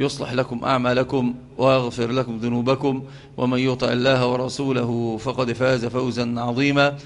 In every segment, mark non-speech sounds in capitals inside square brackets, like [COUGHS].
يصلح لكم أعمالكم ويغفر لكم ذنوبكم ومن يطع الله ورسوله فقد فاز فوزا عظيما.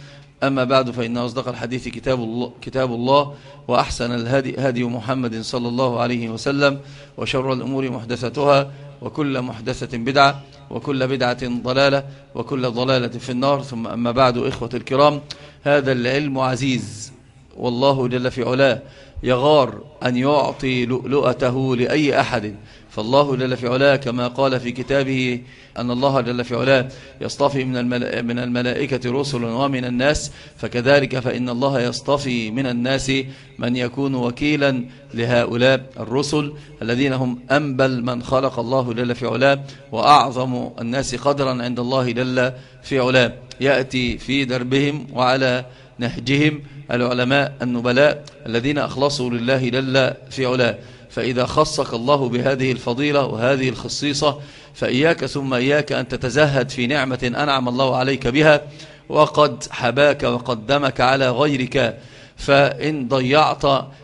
أما بعد فإن أصدق الحديث كتاب الله, كتاب الله وأحسن الهدي هدي محمد صلى الله عليه وسلم وشر الأمور محدثتها وكل محدثة بدعة وكل بدعة ضلالة وكل ضلالة في النار. ثم أما بعد إخوة الكرام هذا العلم عزيز والله جل في علاه يغار أن يعطي لؤلؤته لأي أحد. فالله جل في علاه كما قال في كتابه أن الله جل في علاه يصطفي من, من الملائكة رسل ومن الناس فكذلك فإن الله يصطفي من الناس من يكون وكيلا لهؤلاء الرسل الذين هم أنبل من خلق الله جل في علاه وأعظم الناس قدرا عند الله جل في علاه. يأتي في دربهم وعلى نهجهم العلماء النبلاء الذين أخلصوا لله جل في علاه. فإذا خصك الله بهذه الفضيلة وهذه الخصيصة فإياك ثم إياك أن تتزهد في نعمة أنعم الله عليك بها وقد حباك وقدمك على غيرك. فإن ضيعت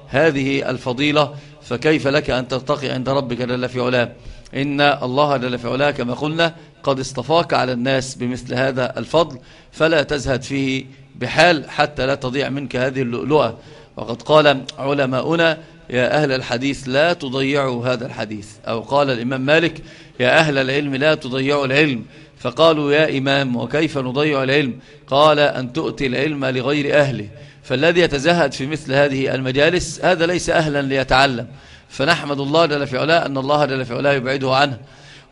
هذه الفضيلة فكيف لك أن ترتقي عند ربك جل في علاه؟ إن الله جل في علاه كما قلنا قد اصطفاك على الناس بمثل هذا الفضل فلا تزهد فيه بحال حتى لا تضيع منك هذه اللؤلؤة. وقد قال علماؤنا يا أهل الحديث لا تضيعوا هذا الحديث. أو قال الإمام مالك يا أهل العلم لا تضيعوا العلم. فقالوا يا إمام وكيف نضيع العلم؟ قال أن تؤتي العلم لغير أهله. فالذي يتزهد في مثل هذه المجالس هذا ليس أهلا ليتعلم. فنحمد الله جل في علاه أن الله جل في علاه يبعده عنه.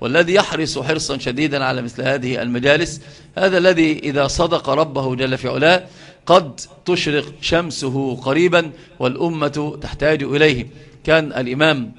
والذي يحرص حرصا شديدا على مثل هذه المجالس هذا الذي إذا صدق ربه جل في علاه قد تشرق شمسه قريبا والأمة تحتاج إليه. كان الإمام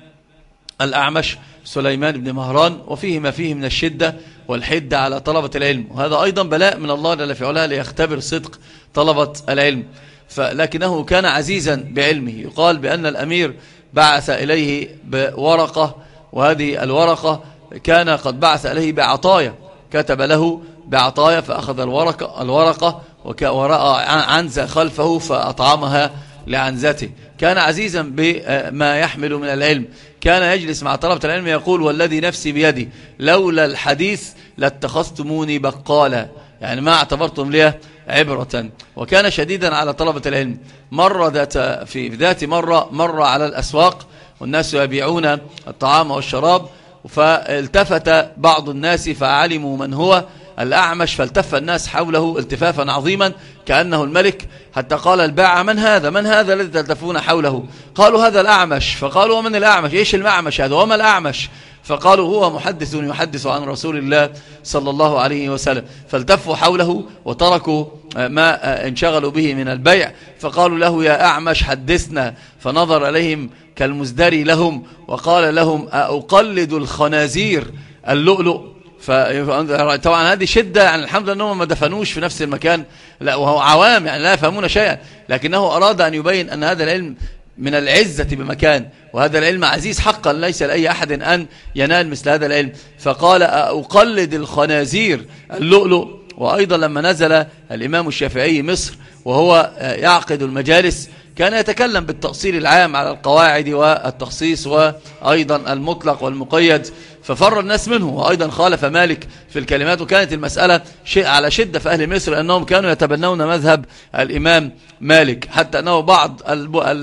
الأعمش سليمان بن مهران وفيه ما فيه من الشدة والحدة على طلبة العلم. وهذا أيضا بلاء من الله جل في علاه ليختبر صدق طلبة العلم. فلكنه كان عزيزا بعلمه. يقال بأن الأمير بعث إليه بورقة وهذه الورقة كان قد بعث إليه بعطايا. كتب له بعطايا فأخذ الورقة, الورقة ورأى عنزة خلفه فأطعمها لعنزته. كان عزيزا بما يحمل من العلم. كان يجلس مع طلبة العلم يقول والذي نفسي بيدي لولا الحديث لاتخذتموني بقالا. يعني ما اعتبرتم لي عبرة. وكان شديدا على طلبة العلم. مر ذات في ذات مرة مر على الأسواق والناس يبيعون الطعام والشراب فالتفت بعض الناس فعلموا من هو الأعمش فالتف الناس حوله التفافا عظيما كأنه الملك. حتى قال الباعة من هذا؟ من هذا الذي تلتفون حوله؟ قالوا هذا الأعمش. فقالوا ومن الأعمش؟ إيش المعمش هذا؟ وما الأعمش؟ فقالوا هو محدث يحدث عن رسول الله صلى الله عليه وسلم. فالتفوا حوله وتركوا ما انشغلوا به من البيع. فقالوا له يا أعمش حدثنا. فنظر إليهم كالمزدري لهم وقال لهم أقلد الخنازير اللؤلؤ؟ فطبعا هذه شدة يعني الحمد لله أنهم ما دفنوش في نفس المكان لا وهو عوام يعني لا يفهمون شيئا لكنه أراد أن يبين أن هذا العلم من العزة بمكان وهذا العلم عزيز حقا ليس لأي أحد أن ينال مثل هذا العلم. فقال أقلد الخنازير اللؤلؤ وأيضا لما نزل الإمام الشافعي مصر وهو يعقد المجالس كان يتكلم بالتأصيل العام على القواعد والتخصيص وأيضا المطلق والمقيد ففر الناس منه. وأيضا خالف مالك في الكلمات وكانت المسألة شيء على شدة في أهل مصر أنهم كانوا يتبنون مذهب الإمام مالك. حتى أنه بعض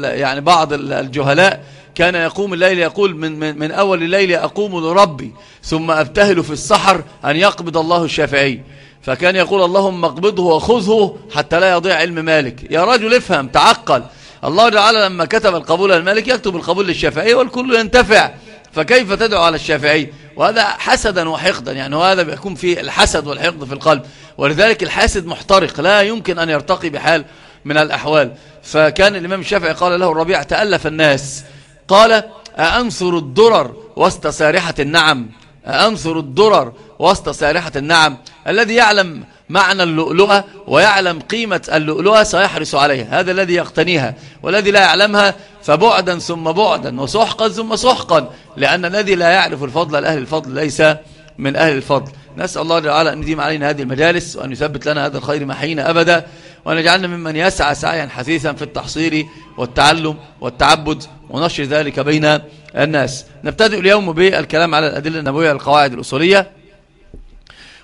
يعني بعض الجهلاء كان يقوم الليل يقول من, من, من أول الليل أقوم لربي ثم أبتهل في السحر أن يقبض الله الشافعي. فكان يقول اللهم اقبضه وخذه حتى لا يضيع علم مالك. يا رجل افهم تعقل. الله تعالى لما كتب القبول للمالك يكتب القبول للشافعي والكل ينتفع. فكيف تدعو على الشافعي؟ وهذا حسدا وحقدا يعني هذا بيكون فيه الحسد والحقد في القلب. ولذلك الحاسد محترق لا يمكن أن يرتقي بحال من الأحوال. فكان الإمام الشافعي قال له الربيع تألف الناس. قال أأنثر الدرر وسط سارحة النعم؟ أأنثر الدرر وسط سارحة النعم. الذي يعلم معنى اللؤلؤة ويعلم قيمة اللؤلؤة سيحرص عليها. هذا الذي يقتنيها والذي لا يعلمها فبعدا ثم بعدا وسحقا ثم سحقا لأن الذي لا يعرف الفضل لأهل الفضل ليس من أهل الفضل. نسأل الله تعالى أن يديم علينا هذه المجالس وأن يثبت لنا هذا الخير محينا أبدا وأن يجعلنا ممن يسعى سعيا حثيثا في التحصيل والتعلم والتعبد ونشر ذلك بين الناس. نبتدئ اليوم بالكلام على الأدلة النبوية القواعد الأصولية.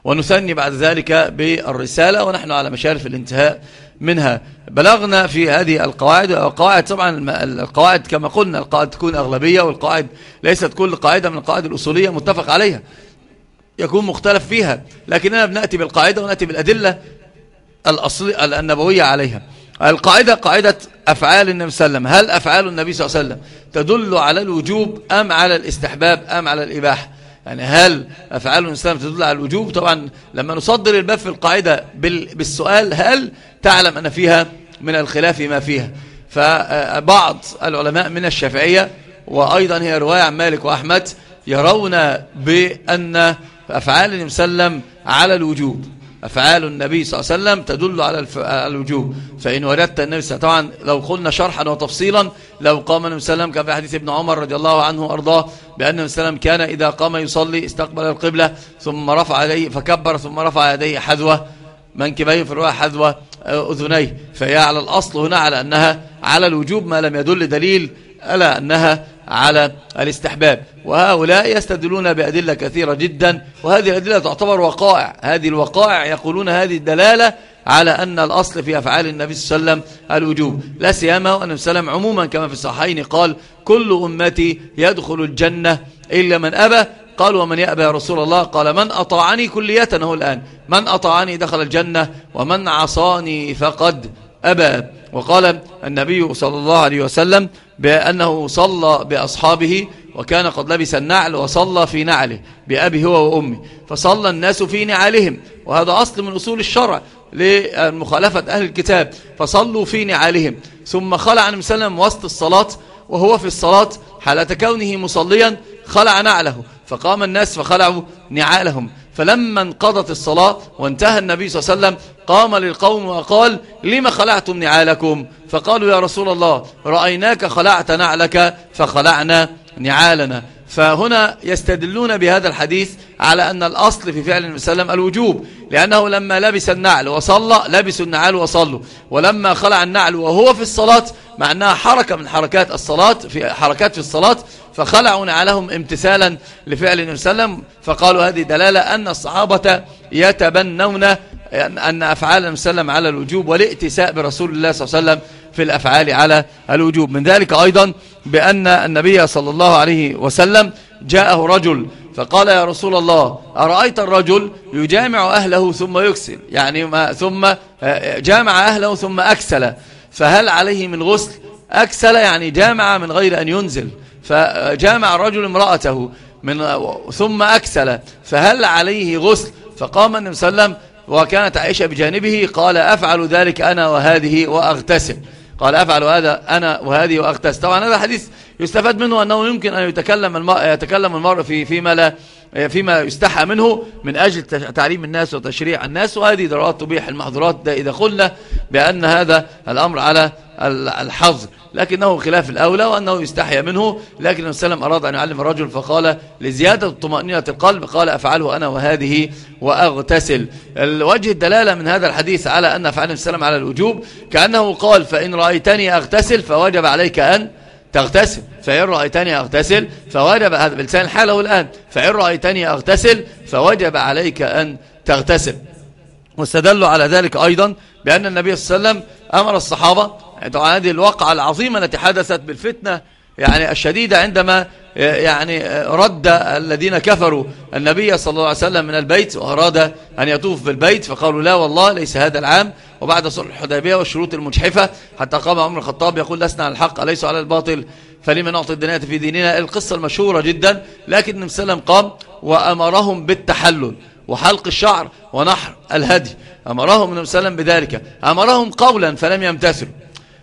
ونثني بعد ذلك بالرسالة ونحن على مشارف الانتهاء منها. بلغنا في هذه القواعد القواعد طبعا القواعد كما قلنا القواعد تكون أغلبية والقواعد ليست كل قاعدة من القواعد الأصولية متفق عليها. يكون مختلف فيها. لكننا بنأتي بالقاعدة ونأتي بالأدلة الأصل النبوية عليها. القاعدة قاعدة أفعال النبي صلى الله عليه وسلم. هل أفعال النبي صلى الله عليه وسلم تدل على الوجوب أم على الاستحباب أم على الإباحة؟ يعني هل أفعال الإسلام تدل على الوجوب؟ طبعا لما نصدر الباب في القاعدة بالسؤال هل تعلم أن فيها من الخلاف ما فيها؟ فبعض العلماء من الشافعية وأيضا هي رواية عن مالك وأحمد يرون بأن أفعال المسلم على الوجوب. أفعال النبي صلى الله عليه وسلم تدل على الوجوب. فإن وردت النبي وسلم لو قلنا شرحا وتفصيلا لو قام النبي صلى الله عليه وسلم كان في حديث ابن عمر رضي الله عنه وأرضاه بأن النبي صلى الله عليه وسلم كان إذا قام يصلي استقبل القبلة ثم رفع يديه فكبر ثم رفع يديه حذوة منكبيه في الرواية حذوة أذنيه. فهي على الأصل هنا على أنها على الوجوب ما لم يدل دليل ألا أنها على الاستحباب. وهؤلاء يستدلون بأدلة كثيرة جدا وهذه الأدلة تعتبر وقائع. هذه الوقائع يقولون هذه الدلالة على أن الأصل في أفعال النبي صلى الله عليه وسلم الوجوب. لا سيما وأن السلام عموما كما في الصحيحين قال كل أمتي يدخل الجنة إلا من أبى. قال ومن يأبى يا رسول الله؟ قال من أطاعني كلية هو الآن. من أطاعني دخل الجنة ومن عصاني فقد أبى. وقال النبي صلى الله عليه وسلم بأنه صلى بأصحابه وكان قد لبس النعل وصلى في نعله بأبي هو وأمي. فصلى الناس في نعالهم. وهذا أصل من أصول الشرع لمخالفة أهل الكتاب. فصلوا في نعالهم. ثم خلع عن مسلم وسط الصلاة وهو في الصلاة حالة كونه مصليا خلع نعله. فقام الناس فخلعوا نعالهم. فلما انقضت الصلاة وانتهى النبي صلى الله عليه وسلم قام للقوم وقال لما خلعتم نعالكم؟ فقالوا يا رسول الله رأيناك خلعت نعلك فخلعنا نعالنا. فهنا يستدلون بهذا الحديث على أن الأصل في فعل النبي صلى الله عليه وسلم الوجوب لأنه لما لبس النعل وصلى لبسوا النعال وصلوا. ولما خلع النعل وهو في الصلاة مع أنها حركة من حركات الصلاة في حركات في الصلاة فخلعوا نعلهم امتثالا لفعل النبي صلى الله عليه وسلم. فقالوا هذه دلالة أن الصحابة يتبنون أن أفعال النبي صلى الله عليه وسلم على الوجوب والائتساء برسول الله صلى الله عليه وسلم في الأفعال على الوجوب. من ذلك أيضا بأن النبي صلى الله عليه وسلم جاءه رجل فقال يا رسول الله أرأيت الرجل يجامع أهله ثم يكسل؟ يعني ما ثم جامع أهله ثم أكسل. فهل عليه من غسل؟ أكسل يعني جامع من غير أن ينزل. فجامع الرجل امرأته من ثم أكسل. فهل عليه غسل؟ فقام النبي صلى الله عليه وسلم وكانت عائشة بجانبه قال أفعل ذلك أنا وهذه وأغتسل. قال أفعل هذا أنا وهذه وأغتسل طبعا هذا حديث يستفاد منه أنه يمكن أن يتكلم المرء, يتكلم المرء في فيما لا فيما يستحى منه من أجل تعليم الناس وتشريع الناس وهذه ضرورات تبيح المحظورات. ده إذا قلنا بأن هذا الأمر على الحظر لكنه خلاف الأولى وأنه يستحيى منه. لكن السلام أراد أن يعلم الرجل فقال لزيادة طمأنينة القلب قال أفعله أنا وهذه وأغتسل. الوجه الدلالة من هذا الحديث على أن أفعال السلام على الوجوب كأنه قال فإن رأيتني أغتسل فوجب عليك أن تغتسل. فإن رأيتني أغتسل فوجب هذا بلسان حاله الآن. فإن رأيتني أغتسل فوجب عليك أن تغتسل. واستدلوا على ذلك أيضا بأن النبي صلى الله عليه وسلم أمر الصحابة هذه الوقعة العظيمة التي حدثت بالفتنة يعني الشديدة عندما يعني رد الذين كفروا النبي صلى الله عليه وسلم من البيت وأراد أن يطوف بالبيت فقالوا لا والله ليس هذا العام. وبعد صلح الحديبية والشروط المجحفة حتى قام عمر الخطاب يقول لسنا على الحق أليس على الباطل؟ فلما نعطي الدنيا في ديننا؟ القصة المشهورة جدا لكن النبي صلى الله عليه وسلم قام وأمرهم بالتحلل وحلق الشعر ونحر الهدي. أمرهم النبي صلى الله عليه وسلم بذلك. أمرهم قولا فلم يمتثلوا.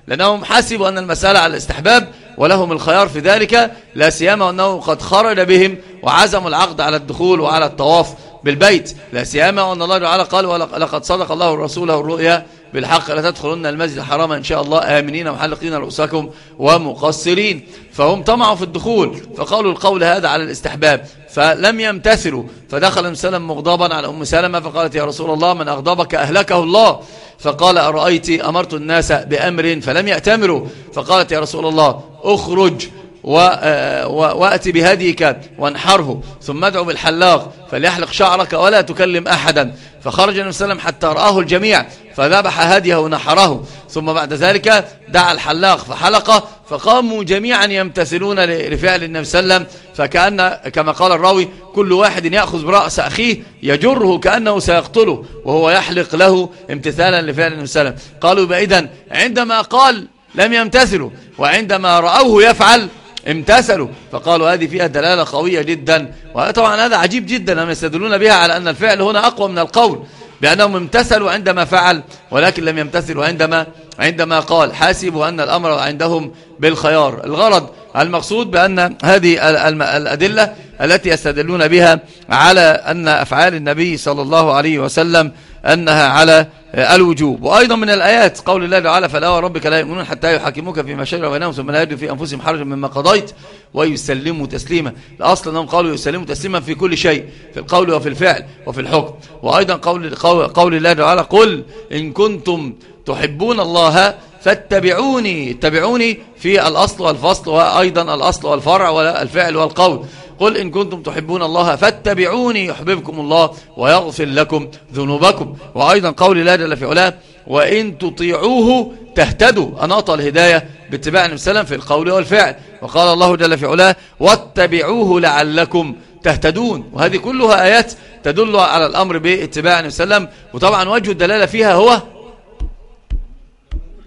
لأنهم حسبوا أن المسألة على الاستحباب ولهم الخيار في ذلك لا سيما أنه قد خرج بهم وعزموا العقد على الدخول وعلى الطواف بالبيت لا سيما وأن الله تعالى قال ولقد صدق الله رسوله الرؤيا بالحق لا تدخلن المسجد الحرام إن شاء الله آمنين محلقين رؤوسكم ومقصرين. فهم طمعوا في الدخول فقالوا القول هذا على الاستحباب فلم يمتثلوا. فدخل سلم مغضبا على أم سلمة فقالت يا رسول الله من أغضبك أهلكه الله. فقال أرأيت أمرت الناس بأمر فلم يأتمروا؟ فقالت يا رسول الله أخرج آه، وأتي بهديك وانحره ثم ادعو بالحلاق فليحلق شعرك ولا تكلم أحدا. فخرج النبي صلى الله عليه وسلم حتى رآه الجميع فذبح هديه ونحره. ثم بعد ذلك دعا الحلاق فحلقه فقاموا جميعا يمتثلون لفعل النبي صلى الله عليه وسلم. فكأن كما قال الراوي كل واحد يأخذ برأس أخيه يجره كأنه سيقتله وهو يحلق له امتثالا لفعل النبي صلى الله عليه وسلم. قالوا بإذن عندما قال لم يمتثلوا وعندما رأوه يفعل امتثلوا. فقالوا هذه فيها دلالة قوية جدا. وطبعا هذا عجيب جدا. هم يستدلون بها على أن الفعل هنا أقوى من القول بأنهم امتثلوا عندما فعل ولكن لم يمتثلوا عندما عندما قال. حاسبوا أن الأمر عندهم بالخيار. الغرض المقصود بأن هذه الأدلة التي يستدلون بها على أن أفعال النبي صلى الله عليه وسلم أنها على الوجوب. وأيضا من الآيات قول الله تعالى فلا وربك لا يؤمنون حتى يحكموك فيما شجر بينهم ثم لا يجدوا في أنفسهم حرجا مما قضيت ويسلموا تسليما. الأصل أنهم قالوا يسلموا تسليما في كل شيء في القول وفي الفعل وفي الحكم. وأيضا قول, قول الله تعالى قل إن كنتم تحبون الله فاتبعوني اتبعوني في الأصل والفصل وأيضا الأصل والفرع والفعل والقول. قل إن كنتم تحبون الله فاتبعوني يحببكم الله ويغفر لكم ذنوبكم. وأيضا قول الله جل في علاه وإن تطيعوه تهتدوا. أناط الهداية باتباع النبي صلى عليه وسلم في القول والفعل. وقال الله جل في علاه واتبعوه لعلكم تهتدون. وهذه كلها آيات تدل على الأمر باتباع النبي صلى عليه وسلم. وطبعا وجه الدلالة فيها هو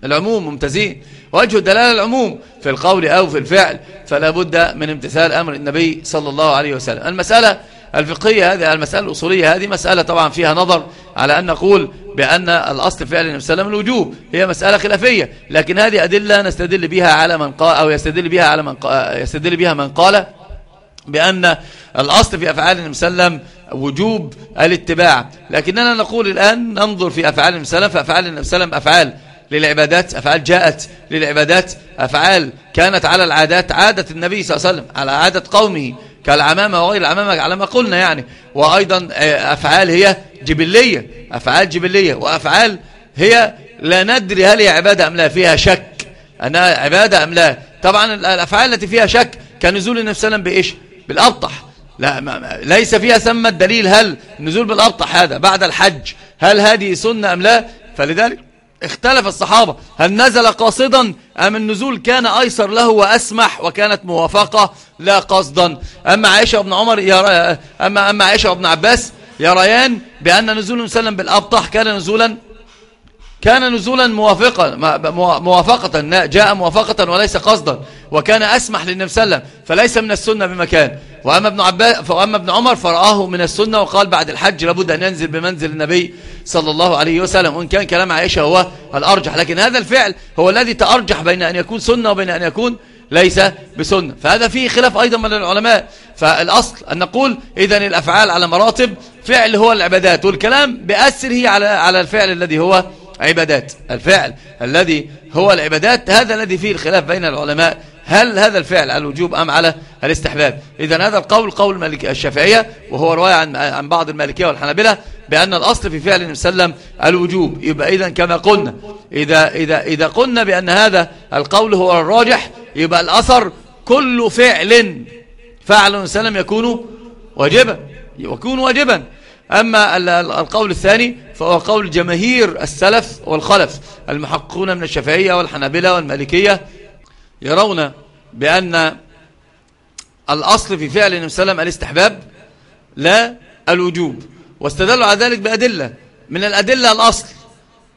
العموم ممتازين. وجه الدلالة العموم في القول أو في الفعل فلا بد من امتثال أمر النبي صلى الله عليه وسلم. المسألة الفقهية هذه المسألة الأصولية هذه مسألة طبعا فيها نظر على أن نقول بأن الأصل فعل النبي صلى الله عليه وسلم الوجوب. هي مسألة خلافية لكن هذه أدلة نستدل بها على من قال أو يستدل بها على من قال يستدل بها من قال بأن الأصل في أفعال النبي صلى الله عليه وسلم وجوب الاتباع. لكننا نقول الآن ننظر في أفعال النبي صلى الله عليه وسلم فأفعال النبي صلى الله عليه وسلم أفعال للعبادات أفعال جاءت للعبادات أفعال كانت على العادات عادة النبي صلى الله عليه وسلم على عادة قومه كالعمامة وغير العمامة على ما قلنا يعني. وأيضا آه، أفعال هي جبلية أفعال جبلية وأفعال هي لا ندري هل هي عبادة أم لا فيها شك. أنها عبادة أم لا؟ طبعا الأفعال التي فيها شك كنزول النبي صلى الله عليه وسلم بإيش؟ بالأبطح. لا ليس فيها ثم الدليل هل النزول بالأبطح هذا بعد الحج هل هذه سنة أم لا؟ فلذلك اختلف الصحابة. هل نزل قاصدا أم النزول كان أيسر له وأسمح وكانت موافقة؟ لا قصدا. أما عائشة وابن عمر يرى أما, أما عائشة وابن عباس يريان بأن نزول مسلم بالأبطح كان نزولا كان نزولا موافقا موافقة جاء موافقة وليس قصدا وكان أسمح للنبي صلى الله عليه وسلم فليس من السنة بمكان. وأما ابن, عباس وأما ابن عمر فرآه من السنة وقال بعد الحج لابد أن ينزل بمنزل النبي صلى الله عليه وسلم وإن كان كلام عائشة هو الأرجح. لكن هذا الفعل هو الذي تأرجح بين أن يكون سنة وبين أن يكون ليس بسنة. فهذا فيه خلاف أيضا من العلماء. فالأصل أن نقول إذا الأفعال على مراتب فعل هو العبادات والكلام بأسره على على الفعل الذي هو عبادات الفعل الذي هو العبادات هذا الذي فيه الخلاف بين العلماء. هل هذا الفعل على الوجوب أم على الاستحباب؟ إذا هذا القول قول الشافعية وهو رواية عن, عن بعض المالكية والحنابلة بأن الأصل في فعل النبي صلى الله عليه وسلم الوجوب. يبقى إذا كما قلنا إذا, إذا, إذا قلنا بأن هذا القول هو الراجح يبقى الأثر كل فعل فعل النبي صلى الله عليه وسلم يكون واجبا. يكون واجبا. أما القول الثاني فهو قول جماهير السلف والخلف المحققون من الشافعية والحنابلة والمالكية يرون بأن الأصل في فعل النبي صلى الله عليه وسلم الاستحباب لا الوجوب واستدلوا على ذلك بأدلة من الأدلة الأصل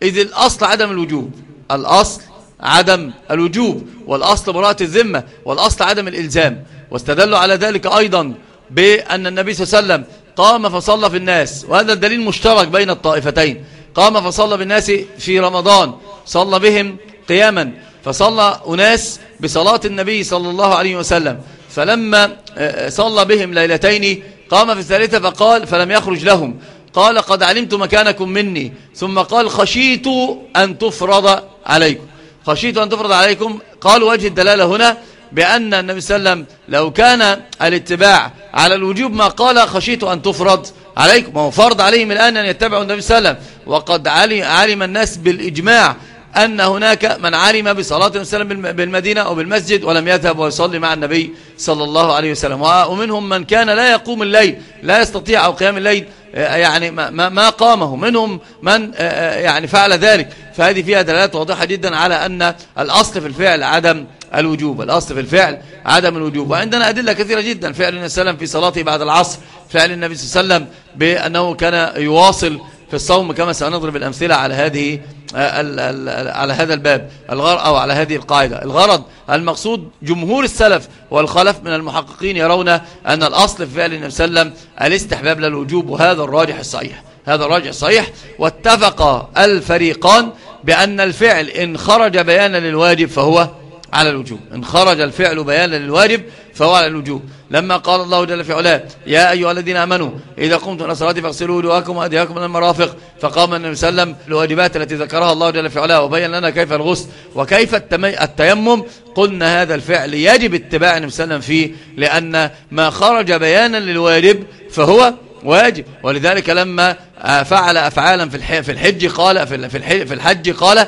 إذ الأصل عدم الوجوب الأصل عدم الوجوب والأصل براءة الذمة والأصل عدم الإلزام واستدلوا على ذلك أيضا بأن النبي صلى الله عليه وسلم قام فصلى في الناس. وهذا الدليل مشترك بين الطائفتين. قام فصلى بالناس في رمضان. صلى بهم قياما. فصلى أناس بصلاة النبي صلى الله عليه وسلم. فلما آه، صلى بهم ليلتين قام في الثالثة فقال فلم يخرج لهم. قال قد علمت مكانكم مني. ثم قال خشيت أن تفرض عليكم. خشيت أن تفرض عليكم. قال وجه الدلالة هنا بأن النبي صلى الله عليه وسلم لو كان الاتباع على الوجوب ما قال خشيت أن تفرض عليكم هو فرض عليهم الآن أن يتبعوا النبي صلى الله عليه وسلم. وقد علم الناس بالإجماع أن هناك من علم بصلاة النبي صلى الله عليه وسلم بالمدينة أو بالمسجد ولم يذهب ويصلي مع النبي صلى الله عليه وسلم. ومنهم من كان لا يقوم الليل لا يستطيع أو قيام الليل يعني ما, ما قامه. منهم من آه، آه، يعني فعل ذلك. فهذه فيها دلالات واضحة جدا على أن الأصل في الفعل عدم الوجوب. الأصل في الفعل عدم الوجوب. وعندنا أدلة كثيرة جدا. فعل النبي صلى الله عليه وسلم في صلاته بعد العصر فعل النبي صلى الله عليه وسلم بأنه كان يواصل في الصوم كما سنضرب الأمثلة على هذه على هذا الباب أو على هذه القاعدة. الغرض المقصود جمهور السلف والخلف من المحققين يرون أن الأصل في فعل النبي صلى الله عليه وسلم الاستحباب للوجوب وهذا الراجح الصحيح. هذا الراجح الصحيح. واتفق الفريقان بأن الفعل إن خرج بيانا للواجب فهو على الوجوب. إن خرج الفعل بيانا للواجب فهو على الوجوب. لما قال الله جل في علاه يا أيها الذين أمنوا إذا قمتم إلى الصلاة فاغسلوا وجوهكم وأيديكم من المرافق. فقام النبي صلى الله عليه وسلم الواجبات التي ذكرها الله جل في علاه وبين لنا كيف الغسل وكيف التيمم. قلنا هذا الفعل يجب اتباع النبي صلى الله عليه وسلم فيه لأن ما خرج بيانا للواجب فهو واجب. ولذلك لما فعل أفعالا في الحج قال في الحج قال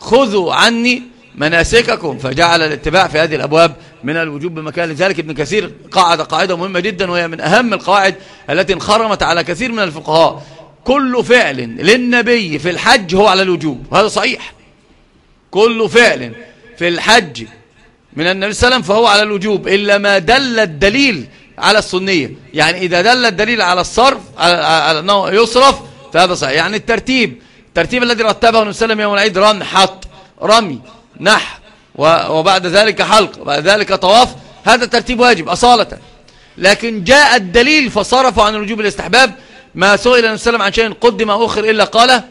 خذوا عني مناسككم فجعل الاتباع في هذه الأبواب من الوجوب بمكان. لذلك ابن كثير قاعد قاعدة مهمة جدا وهي من أهم القواعد التي انخرمت على كثير من الفقهاء. كل فعل للنبي في الحج هو على الوجوب. وهذا صحيح. كل فعل في الحج من النبي صلى الله عليه وسلم فهو على الوجوب إلا ما دل الدليل على السنية. يعني إذا دل الدليل على الصرف على أنه يصرف فهذا صحيح. يعني الترتيب الترتيب الذي رتبه النبي صلى الله عليه وسلم يوم العيد رن حط رمي. نح وبعد ذلك حلق وبعد ذلك طواف هذا ترتيب واجب أصالة. لكن جاء الدليل فصرفوا عن الوجوب الاستحباب ما سئل النبي صلى عن شيء قدم أو أخر إلا قال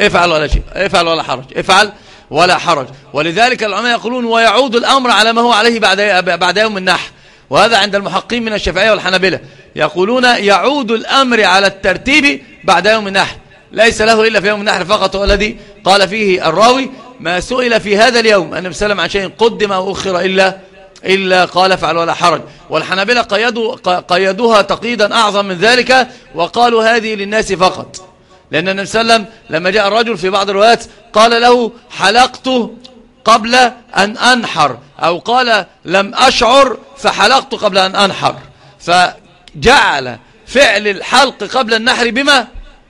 افعل ولا شيء افعل ولا حرج افعل ولا حرج. ولذلك العلماء يقولون ويعود الأمر على ما هو عليه بعد بعد يوم النحر. وهذا عند المحقين من الشافعية والحنابلة. يقولون يعود الأمر على الترتيب بعد يوم النحر. ليس له إلا في يوم النحر فقط الذي قال فيه الراوي ما سئل في هذا اليوم النبي صلى الله عليه وسلم عن شيء قدم أو أخر إلا إلا قال فعل ولا حرج. والحنابلة قيدوا قيدوها تقييدا أعظم من ذلك وقالوا هذه للناس فقط. لأن النبي صلى الله عليه وسلم لما جاء الرجل في بعض الروايات قال له حلقت قبل أن أنحر أو قال لم أشعر فحلقت قبل أن أنحر. فجعل فعل الحلق قبل النحر بما؟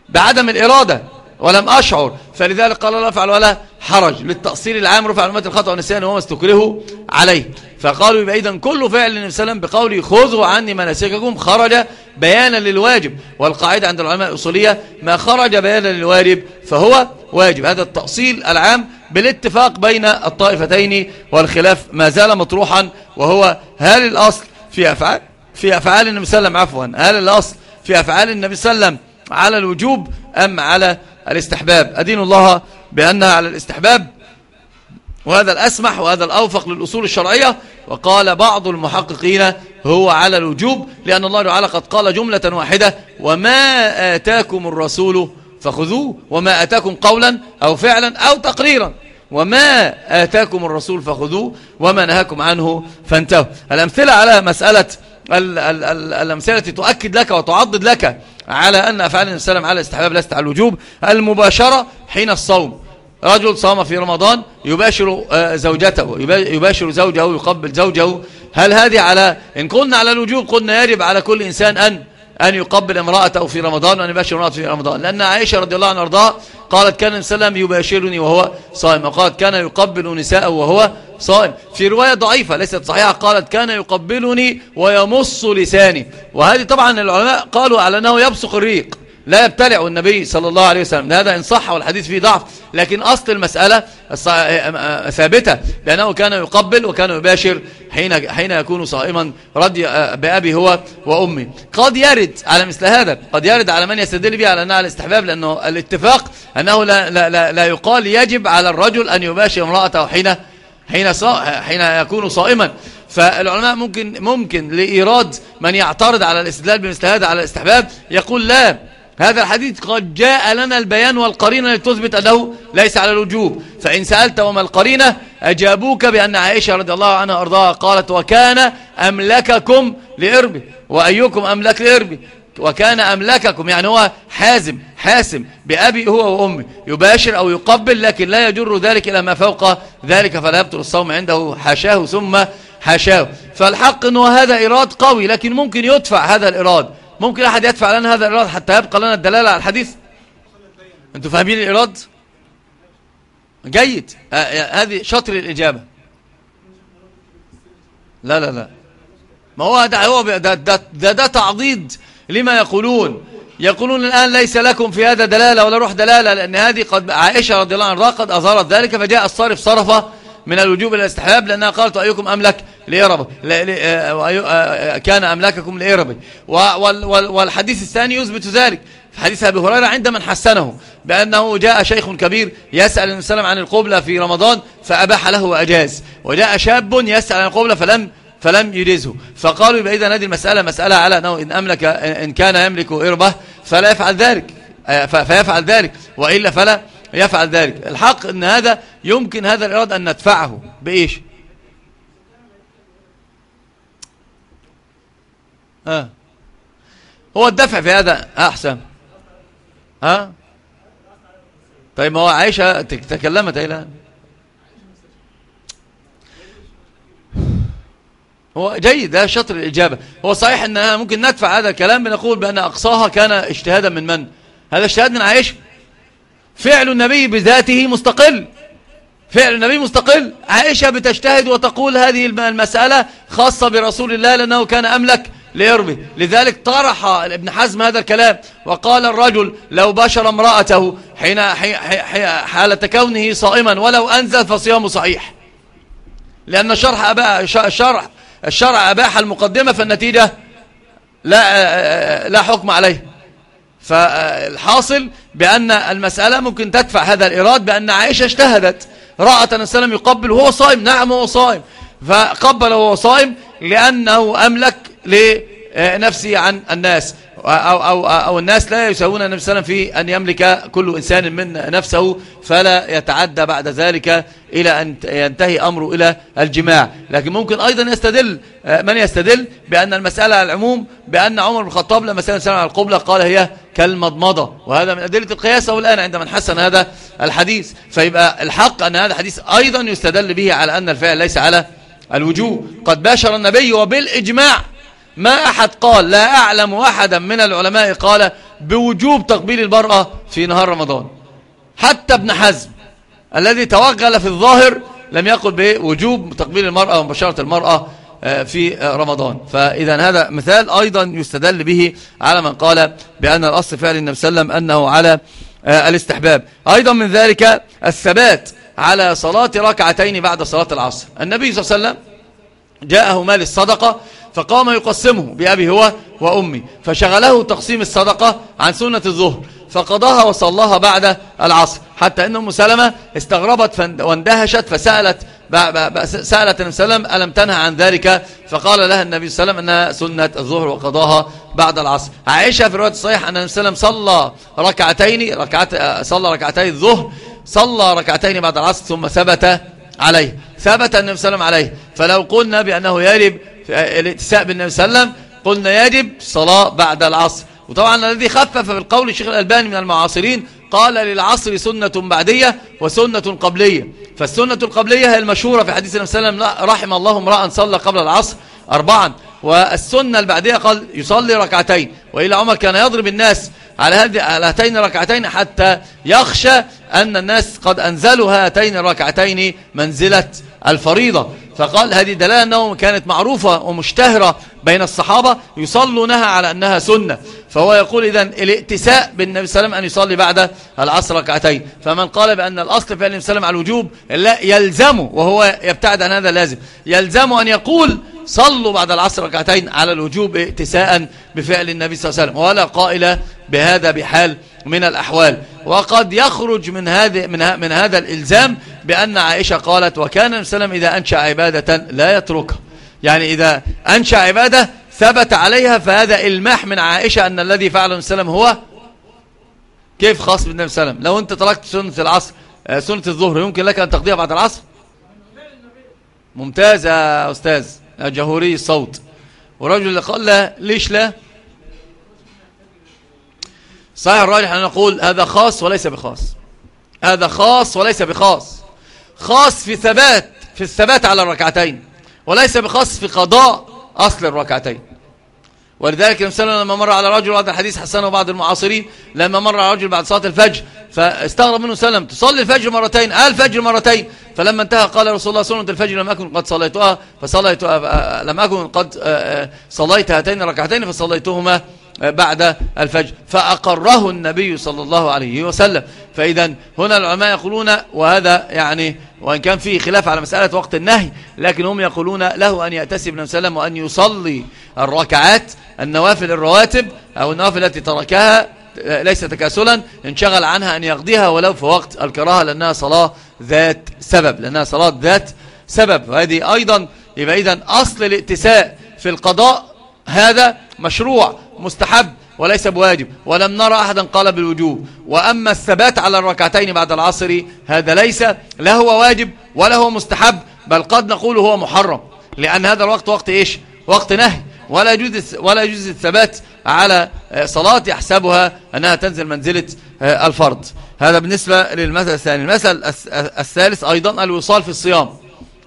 بعدم الإرادة. ولم أشعر. فلذلك قال الله فعل ولا حرج. للتأصيل العام رفع علامات الخطأ والنسيان وما استكره عليه. فقالوا يبقى إذن كل فعل النبي صلى الله عليه وسلم بقوله خذوا عني مناسككم. خرج بيانا للواجب. والقاعدة عند العلماء الأصولية ما خرج بيانا للواجب فهو واجب. هذا التأصيل العام بالاتفاق بين الطائفتين والخلاف ما زال مطروحا وهو هل الأصل في أفعال في أفعال النبي صلى الله عليه وسلم عفوا هل الأصل في أفعال النبي صلى الله عليه وسلم على الوجوب أم على الاستحباب. أدين الله بأنها على الاستحباب. وهذا الأسمح وهذا الأوفق للأصول الشرعية. وقال بعض المحققين هو على الوجوب لأن الله تعالى قد قال جملة واحدة وما آتاكم الرسول فخذوه وما آتاكم قولا أو فعلا أو تقريرا. وما آتاكم الرسول فخذوه وما نهاكم عنه فانتهوا. الأمثلة على مسألة الأمثلة التي تؤكد لك وتعضد لك على أن أفعال النبي على الاستحباب ليست على الوجوب. المباشرة حين الصوم. رجل صام في رمضان يباشر آه، زوجته يباشر زوجه يقبل زوجه. هل هذه على إن قلنا على الوجوب قلنا يجب على كل إنسان أن أن يقبل امرأته في رمضان وأن يباشر امرأته في رمضان. لأن عائشة رضي الله عنها أرضاها قالت كان السلام يباشرني وهو صائم. وقالت كان يقبل نساءه وهو صائم. في رواية ضعيفة ليست صحيحة. قالت كان يقبلني ويمص لساني. وهذه طبعا العلماء قالوا على أنه يبصق الريق. لا يبتلع النبي صلى الله عليه وسلم. هذا إن صح والحديث فيه ضعف. لكن أصل المسألة ثابتة. لأنه كان يقبل وكان يباشر حين, حين يكون صائما رضي بأبي هو وأمي. قد يرد على مثل هذا. قد يرد على من يستدل به على أنها الاستحباب لأنه الاتفاق أنه لا, لا, لا, لا يقال يجب على الرجل أن يباشر امرأته حين حين حين يكون صائما. فالعلماء ممكن ممكن لإيراد من يعترض على الاستدلال بمثل هذا على الاستحباب يقول لا. هذا الحديث قد جاء لنا البيان والقرينة لتثبت أنه ليس على الوجوب. فإن سألت وما القرينة أجابوك بأن عائشة رضي الله عنها أرضاها قالت وكان أملككم لإربي وأيكم أملك لإربي وكان أملككم. يعني هو حازم حاسم بأبي هو وأمي. يباشر أو يقبل لكن لا يجر ذلك إلى ما فوق ذلك فلا يبطل الصوم عنده. حاشاه ثم حاشاه فالحق أنه هذا إراد قوي لكن ممكن يدفع هذا الإراد ممكن أحد يدفع لنا هذا الإراد حتى يبقى لنا الدلالة على الحديث؟ أنتم فاهمين الإراد جيد. آه، آه، هذه شطر الإجابة. لا لا لا. ما هو ده هو ده ده, ده, تعضيد لما يقولون. يقولون الآن ليس لكم في هذا دلالة ولا روح دلالة لأن هذه قد عائشة رضي الله عنها قد أظهرت ذلك فجاء الصارف صرف من الوجوب إلى الاستحباب لأنها قالت أيكم أملك لإربه آه، آه، كان أملاككم لإربه والحديث الثاني يثبت ذلك. في حديث أبي هريرة عند من حسنه بأنه جاء شيخ كبير يسأل النبي صلى الله عليه وسلم عن القبلة في رمضان فأباح له وأجاز. وجاء شاب يسأل عن القبلة فلم فلم يجيزه فقالوا يبقى إذا هذه المسألة مسألة على أنه إن, أملك إن كان يملك إربه فلا يفعل ذلك. آه، فيفعل ذلك. وإلا فلا يفعل ذلك. الحق أن هذا يمكن هذا الإراد أن ندفعه. بإيش؟ ها هو الدفع في هذا أحسن. ها طيب ما هو عائشة تكلمت الآن. هو جيد ده شطر الإجابة. هو صحيح أنها ممكن ندفع هذا الكلام بنقول بأن أقصاها كان اجتهادا من من؟ هذا اجتهاد من عائشة؟ فعل النبي بذاته مستقل. فعل النبي مستقل. عائشة بتجتهد وتقول هذه المسألة خاصة برسول الله لأنه كان أملك ليربي لذلك طرح ابن حزم هذا الكلام وقال الرجل لو بشر امرأته حين حالة كونه صائما ولو أنزل فصيامه صحيح. لأن الشرح أباح الشرح الشرع أباح المقدمة فالنتيجة لا لا حكم عليه. فالحاصل بأن المسألة ممكن تدفع هذا الإراد بأن عائشة اجتهدت. رأت أن السلام يقبل وهو صائم نعم هو صائم فقبل وهو صائم لأنه أملك لنفسه عن الناس. أو, أو, أو الناس لا يساوون النبي صلى الله عليه وسلم في أن يملك كل إنسان من نفسه فلا يتعدى بعد ذلك إلى أن ينتهي أمره إلى الجماع. لكن ممكن أيضا يستدل من يستدل بأن المسألة على العموم بأن عمر بن الخطاب لما سأل على القبلة قال هي كالمضمضة. وهذا من أدلة القياس والآن عندما حسن هذا الحديث. فيبقى الحق أن هذا الحديث أيضا يستدل به على أن الفعل ليس على الوجوب قد باشر النبي وبالإجماع. ما أحد قال لا أعلم أحدا من العلماء قال بوجوب تقبيل المرأة في نهار رمضان. حتى ابن حزم الذي توغل في الظاهر لم يقل بوجوب تقبيل المرأة ومباشرة المرأة آه، في آه، رمضان. فإذا هذا مثال أيضا يستدل به على من قال بأن الأصل فعل النبي صلى الله عليه وسلم أنه على آه، الاستحباب. أيضا من ذلك الثبات على صلاة ركعتين بعد صلاة العصر. النبي صلى الله عليه وسلم جاءه مال الصدقة فقام يقسمه بأبي هو وأمي فشغله تقسيم الصدقة عن سنة الظهر فقضاها وصلاها بعد العصر حتى أن أم سلمة استغربت واندهشت فسألت سألت النبي صلى الله عليه وسلم ألم تنهى عن ذلك؟ فقال لها النبي صلى الله عليه وسلم أنها سنة الظهر وقضاها بعد العصر. عائشة في الرواية الصحيح أن النبي صلى الله عليه وسلم صلى ركعتين ركعت صلى ركعتين الظهر صلى ركعتين بعد العصر ثم ثبت عليه. ثبت النبي صلى الله عليه وسلم عليه. فلو قلنا بأنه يجب الاتساء بالنبي صلى الله عليه وسلم قلنا يجب صلاة بعد العصر. وطبعا الذي خفف بالقول الشيخ الألباني من المعاصرين قال للعصر سنة بعدية وسنة قبلية. فالسنة القبلية هي المشهورة في حديث النبي صلى الله عليه وسلم رحم الله امرأ صلى قبل العصر أربعا. والسنة البعدية قال يصلي ركعتين. وإلى عمر كان يضرب الناس على هاتين الركعتين حتى يخشى أن الناس قد أنزلوا هاتين الركعتين منزلة الفريضة. فقال هذه دلالة أنه كانت معروفة ومشتهرة بين الصحابة يصلونها على أنها سنة. فهو يقول إذن الائتساء بالنبي صلى الله عليه وسلم أن يصلي بعد العصر ركعتين. فمن قال بأن الأصل في النبي صلى الله عليه وسلم على الوجوب لا يلزمه وهو يبتعد عن هذا لازم يلزمه أن يقول صلوا بعد العصر ركعتين على الوجوب ائتساء بفعل النبي صلى الله عليه وسلم ولا قائل بهذا بحال. من الأحوال. وقد يخرج من هذا من, من هذا الإلزام بأن عائشة قالت وكان وسلم إذا أنشأ عبادة لا يتركها يعني إذا أنشأ عبادة ثبت عليها فهذا إلماح من عائشة أن الذي فعله وسلم هو كيف خاص بالنبي صلى الله عليه وسلم؟ لو أنت تركت سنة العصر آه، سنة الظهر يمكن لك أن تقضيها بعد العصر؟ ممتاز يا أستاذ. جهوري الصوت. ورجل قال لا ليش لا؟ صحيح الراجح أن نقول هذا خاص وليس بخاص. هذا خاص وليس بخاص. خاص في ثبات في الثبات على الركعتين وليس بخاص في قضاء أصل الركعتين. ولذلك مثلا لما مر على رجل هذا الحديث حسنه بعض المعاصرين لما مر على رجل بعد صلاة الفجر فاستغرب منه سلم تصلي الفجر مرتين قال الفجر مرتين فلما انتهى قال رسول الله سنة الفجر لم أكن قد صليتها فصليتها لم أكن قد صليت هاتين الركعتين فصليتهما. بعد الفجر. فأقره النبي صلى الله عليه وسلم. فإذا هنا العلماء يقولون وهذا يعني وإن كان فيه خلاف على مسألة وقت النهي لكن هم يقولون له أن يأتسي بن سلم وأن يصلي الركعات النوافل الرواتب أو النوافل التي تركها ليس تكاسلا انشغل عنها أن يقضيها ولو في وقت الكراهة لأنها صلاة ذات سبب لأنها صلاة ذات سبب. وهذه أيضا يبقى إذن أصل الائتساء في القضاء هذا مشروع. مستحب وليس بواجب. ولم نرى أحدا قال بالوجوب. وأما الثبات على الركعتين بعد العصر هذا ليس لا هو واجب ولا هو مستحب بل قد نقول هو محرم. لأن هذا الوقت وقت إيش؟ وقت نهي. ولا يجوز ولا يجوز الثبات على صلاة يحسبها أنها تنزل منزلة الفرض. هذا بالنسبة للمثل الثاني. المثل الثالث أيضا الوصال في الصيام.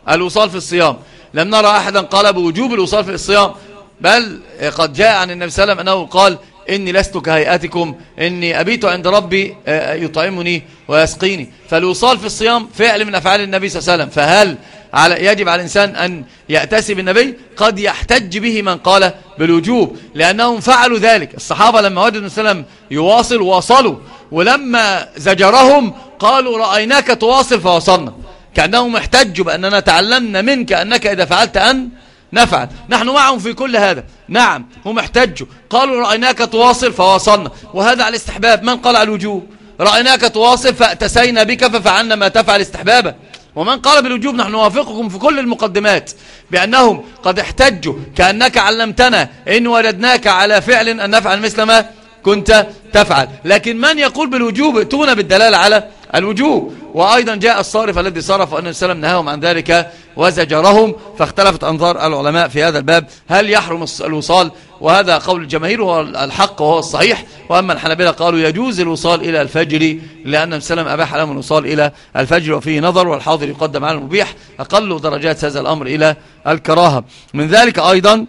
الوصال في الصيام. لم نرى أحدا قال بوجوب الوصال في الصيام. بل قد جاء عن النبي صلى الله عليه وسلم أنه قال إني لست كهيئتكم إني أبيت عند ربي آه، يطعمني ويسقيني. فالوصال في الصيام فعل من أفعال النبي صلى الله عليه وسلم. فهل على يجب على الإنسان أن يأتسي بالنبي؟ قد يحتج به من قال بالوجوب لأنهم فعلوا ذلك. الصحابة لما وجدوا النبي صلى الله عليه وسلم يواصل واصلوا. ولما زجرهم قالوا رأيناك تواصل فوصلنا. كأنهم احتجوا بأننا تعلمنا منك أنك إذا فعلت أن نفعل نحن معهم في كل هذا. نعم هم احتجوا. قالوا رأيناك تواصل فواصلنا. وهذا على الاستحباب. من قال على الوجوب؟ رأيناك تواصل فأتسينا بك ففعلنا ما تفعل استحبابا. ومن قال بالوجوب؟ نحن نوافقكم في كل المقدمات بأنهم قد احتجوا. كأنك علمتنا إن وجدناك على فعل أن نفعل مثل ما كنت تفعل. لكن من يقول بالوجوب؟ ائتونا بالدلالة على الوجوب وأيضا جاء الصارف الذي صرف أن السلام نهاهم عن ذلك وزجرهم فاختلفت أنظار العلماء في هذا الباب. هل يحرم الوصال؟ وهذا قول الجماهير هو الحق وهو الصحيح. وأما الحنابلة قالوا يجوز الوصال إلى الفجر لأن السلام أباح لهم الوصال إلى الفجر وفيه نظر والحاضر يقدم على المبيح أقل درجات هذا الأمر إلى الكراهة. من ذلك أيضا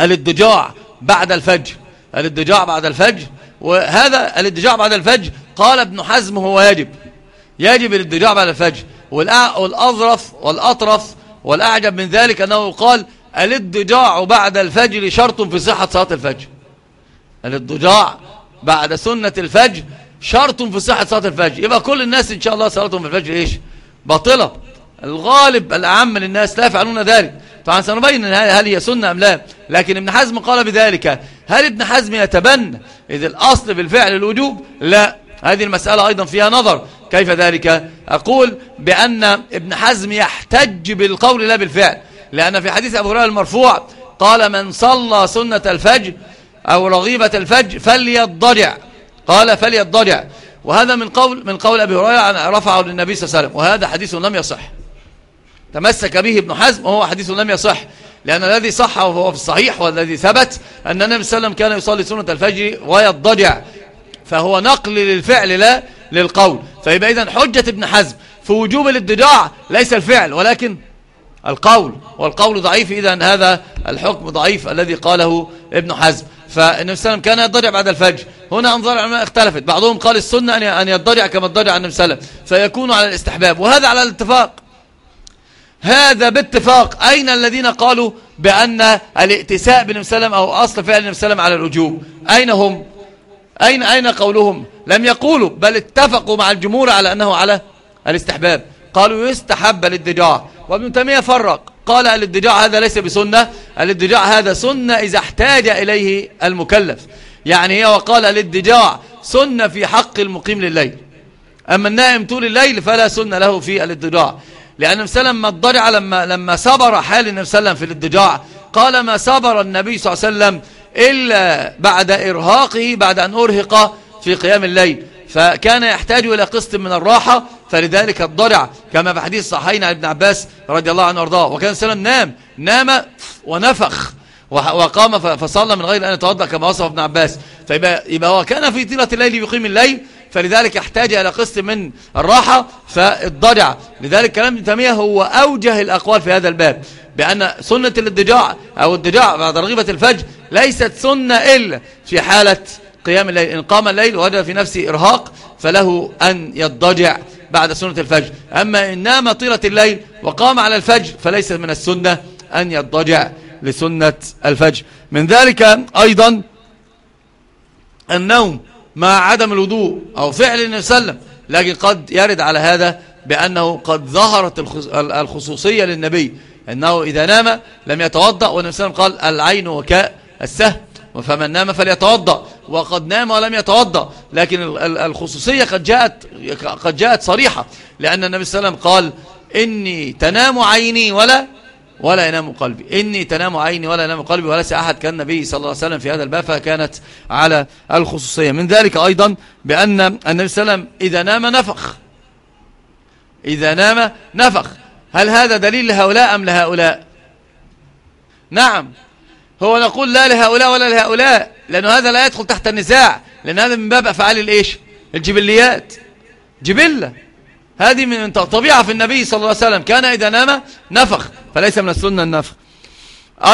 الادجاع بعد الفجر. الادجاع بعد الفجر وهذا الادجاع بعد الفجر قال ابن حزم هو يجب يجب الادجاع بعد الفجر. والأظرف والأطرف والأعجب من ذلك أنه قال الادجاع بعد الفجر شرط في صحة صلاة الفجر. الادجاع بعد سنة الفجر شرط في صحة صلاة الفجر. يبقى كل الناس إن شاء الله صلاتهم في الفجر إيش؟ باطلة. الغالب الأعم للناس لا يفعلون ذلك. طبعا سنبين هل هي سنة أم لا. لكن ابن حزم قال بذلك هل ابن حزم يتبنى إذ الأصل بالفعل الوجوب؟ لا. هذه المسألة أيضا فيها نظر. كيف ذلك؟ أقول بأن ابن حزم يحتج بالقول لا بالفعل. لأن في حديث أبو هريرة المرفوع قال من صلى سنة الفجر أو رغيبة الفجر فليضجع قال فليضجع وهذا من قول من قول أبي هريرة رفعه للنبي صلى الله عليه وسلم. وهذا حديث لم يصح. تمسك به ابن حزم وهو حديث لم يصح. لأن الذي صح وهو في الصحيح والذي ثبت أن النبي صلى الله عليه وسلم كان يصلي سنة الفجر ويضجع فهو نقل للفعل لا للقول. فيبقى إذن حجة ابن حزم في وجوب الادجاع ليس الفعل ولكن القول. والقول ضعيف إذا هذا الحكم ضعيف الذي قاله ابن حزم. فالنبي صلى الله عليه وسلم كان يضجع بعد الفجر. هنا أنظار العلماء اختلفت. بعضهم قال السنة أن يضجع كما اضطجع النبي صلى الله عليه وسلم. فيكون على الاستحباب. وهذا على الاتفاق. هذا باتفاق. أين الذين قالوا بأن الائتساء بن سلم أو أصل فعل بن سلم على الوجوب؟ أين هم؟ أين, أين قولهم؟ لم يقولوا بل اتفقوا مع الجمهور على أنه على الاستحباب. قالوا يستحب الادجاع وابن تيمية فرق. قال الادجاع هذا ليس بسنة. الادجاع هذا سنة إذا احتاج إليه المكلف. يعني هي وقال الادجاع سنة في حق المقيم لليل. أما النائم طول الليل فلا سنة له في الادجاع لأن النبي وسلم الضجع لما, لما صبر حال النبي صلى الله عليه وسلم في الادجاع قال ما صبر النبي صلى الله عليه وسلم إلا بعد إرهاقه بعد أن أرهق في قيام الليل. فكان يحتاج إلى قسط من الراحة فلذلك الضرع كما في حديث صحيح عن ابن عباس رضي الله عنه وارضاه. وكان سلم نام نام ونفخ وقام فصلى من غير أن يتوضأ كما وصف ابن عباس. فيبقى هو كان في طيلة الليل يقيم الليل فلذلك يحتاج إلى قسط من الراحة فالضجع. لذلك كلام ابن تيمية هو أوجه الأقوال في هذا الباب بأن سنة الضجاع أو الضجاع بعد رغيبة الفجر ليست سنة إلا في حالة قيام الليل. إن قام الليل ووجد في نفسه إرهاق فله أن يضجع بعد سنة الفجر. أما إن نام طيلة الليل وقام على الفجر فليس من السنة أن يضجع لسنة الفجر. من ذلك أيضا النوم. مع عدم الوضوء أو فعل النبي صلى الله عليه وسلم. لكن قد يرد على هذا بأنه قد ظهرت الخصوصية للنبي. أنه إذا نام لم يتوضأ والنبي صلى الله عليه وسلم قال العين وكاء السهم. فمن نام فليتوضأ. وقد نام ولم يتوضأ. لكن الخصوصية قد جاءت قد جاءت صريحة. لأن النبي صلى الله عليه وسلم قال إني تنام عيني ولا ولا ينام قلبي. إني تنام عيني ولا ينام قلبي وليس أحد كان النبي صلى الله عليه وسلم في هذا الباب فكانت على الخصوصية. من ذلك أيضا بأن النبي صلى الله عليه وسلم إذا نام نفخ. إذا نام نفخ. هل هذا دليل لهؤلاء أم لهؤلاء؟ نعم. هو نقول لا لهؤلاء ولا لهؤلاء لأنه هذا لا يدخل تحت النزاع لأن هذا من باب أفعال الإيش؟ الجبليات. جبلة. هذه من طبيعة في النبي صلى الله عليه وسلم. كان إذا نام نفخ. فليس من السنة النفخ.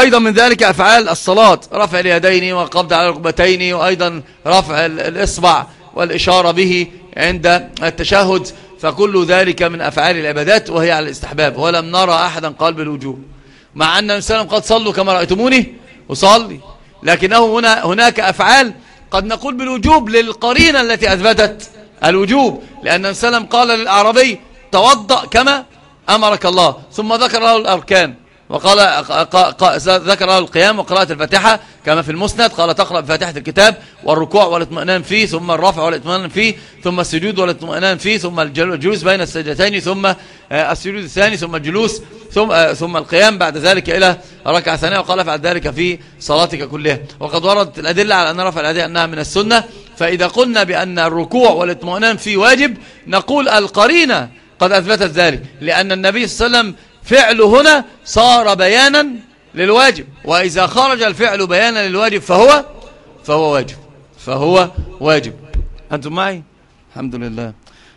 أيضا من ذلك أفعال الصلاة رفع اليدين والقبض على الركبتين وأيضا رفع الإصبع والإشارة به عند التشهد. فكل ذلك من أفعال العبادات وهي على الاستحباب. ولم نرى أحدا قال بالوجوب مع أن النبي صلى قد صلوا كما رأيتموني أصلي. لكنه هنا هناك أفعال قد نقول بالوجوب للقرينة التي أثبتت الوجوب. لأن النبي صلى قال للأعربي توضأ كما أمرك الله. ثم ذكر له الأركان. وقال ذكر له القيام وقراءة الفاتحة كما في المسند. قال تقرأ بفاتحة الكتاب والركوع والاطمئنان فيه ثم الرفع والاطمئنان فيه ثم السجود والاطمئنان فيه ثم الجلوس بين السجدتين ثم آه، السجود الثاني ثم الجلوس ثم آه، ثم القيام بعد ذلك إلى ركعة ثانية. وقال افعل ذلك في صلاتك كلها. وقد وردت الأدلة على أن رفع الأداء أنها من السنة. فإذا قلنا بأن الركوع والاطمئنان فيه واجب نقول القرينة قد أثبتت ذلك. لأن النبي صلى الله عليه وسلم فعله هنا صار بيانا للواجب. وإذا خرج الفعل بيانا للواجب فهو فهو واجب. فهو واجب. أنتم معي؟ الحمد لله.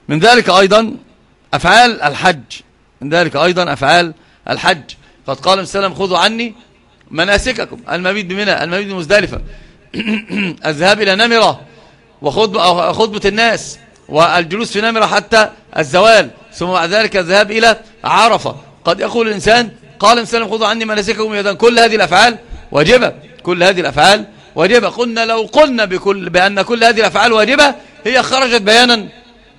من ذلك أيضا أفعال الحج. من ذلك أيضا أفعال الحج. قد قال السلام خذوا عني مناسككم. المبيت بمنى المبيت بمزدلفة. [CLEARS THROAT] الذهاب إلى نمرة وخطبة الناس والجلوس في نمرة حتى الزوال. ثم بعد ذلك الذهاب إلى عرفة. قد يقول الإنسان قال الإنسان خذوا عني مناسككم يدا كل هذه الأفعال واجبة. كل هذه الأفعال واجبة. قلنا لو قلنا بكل بأن كل هذه الأفعال واجبة هي خرجت بيانا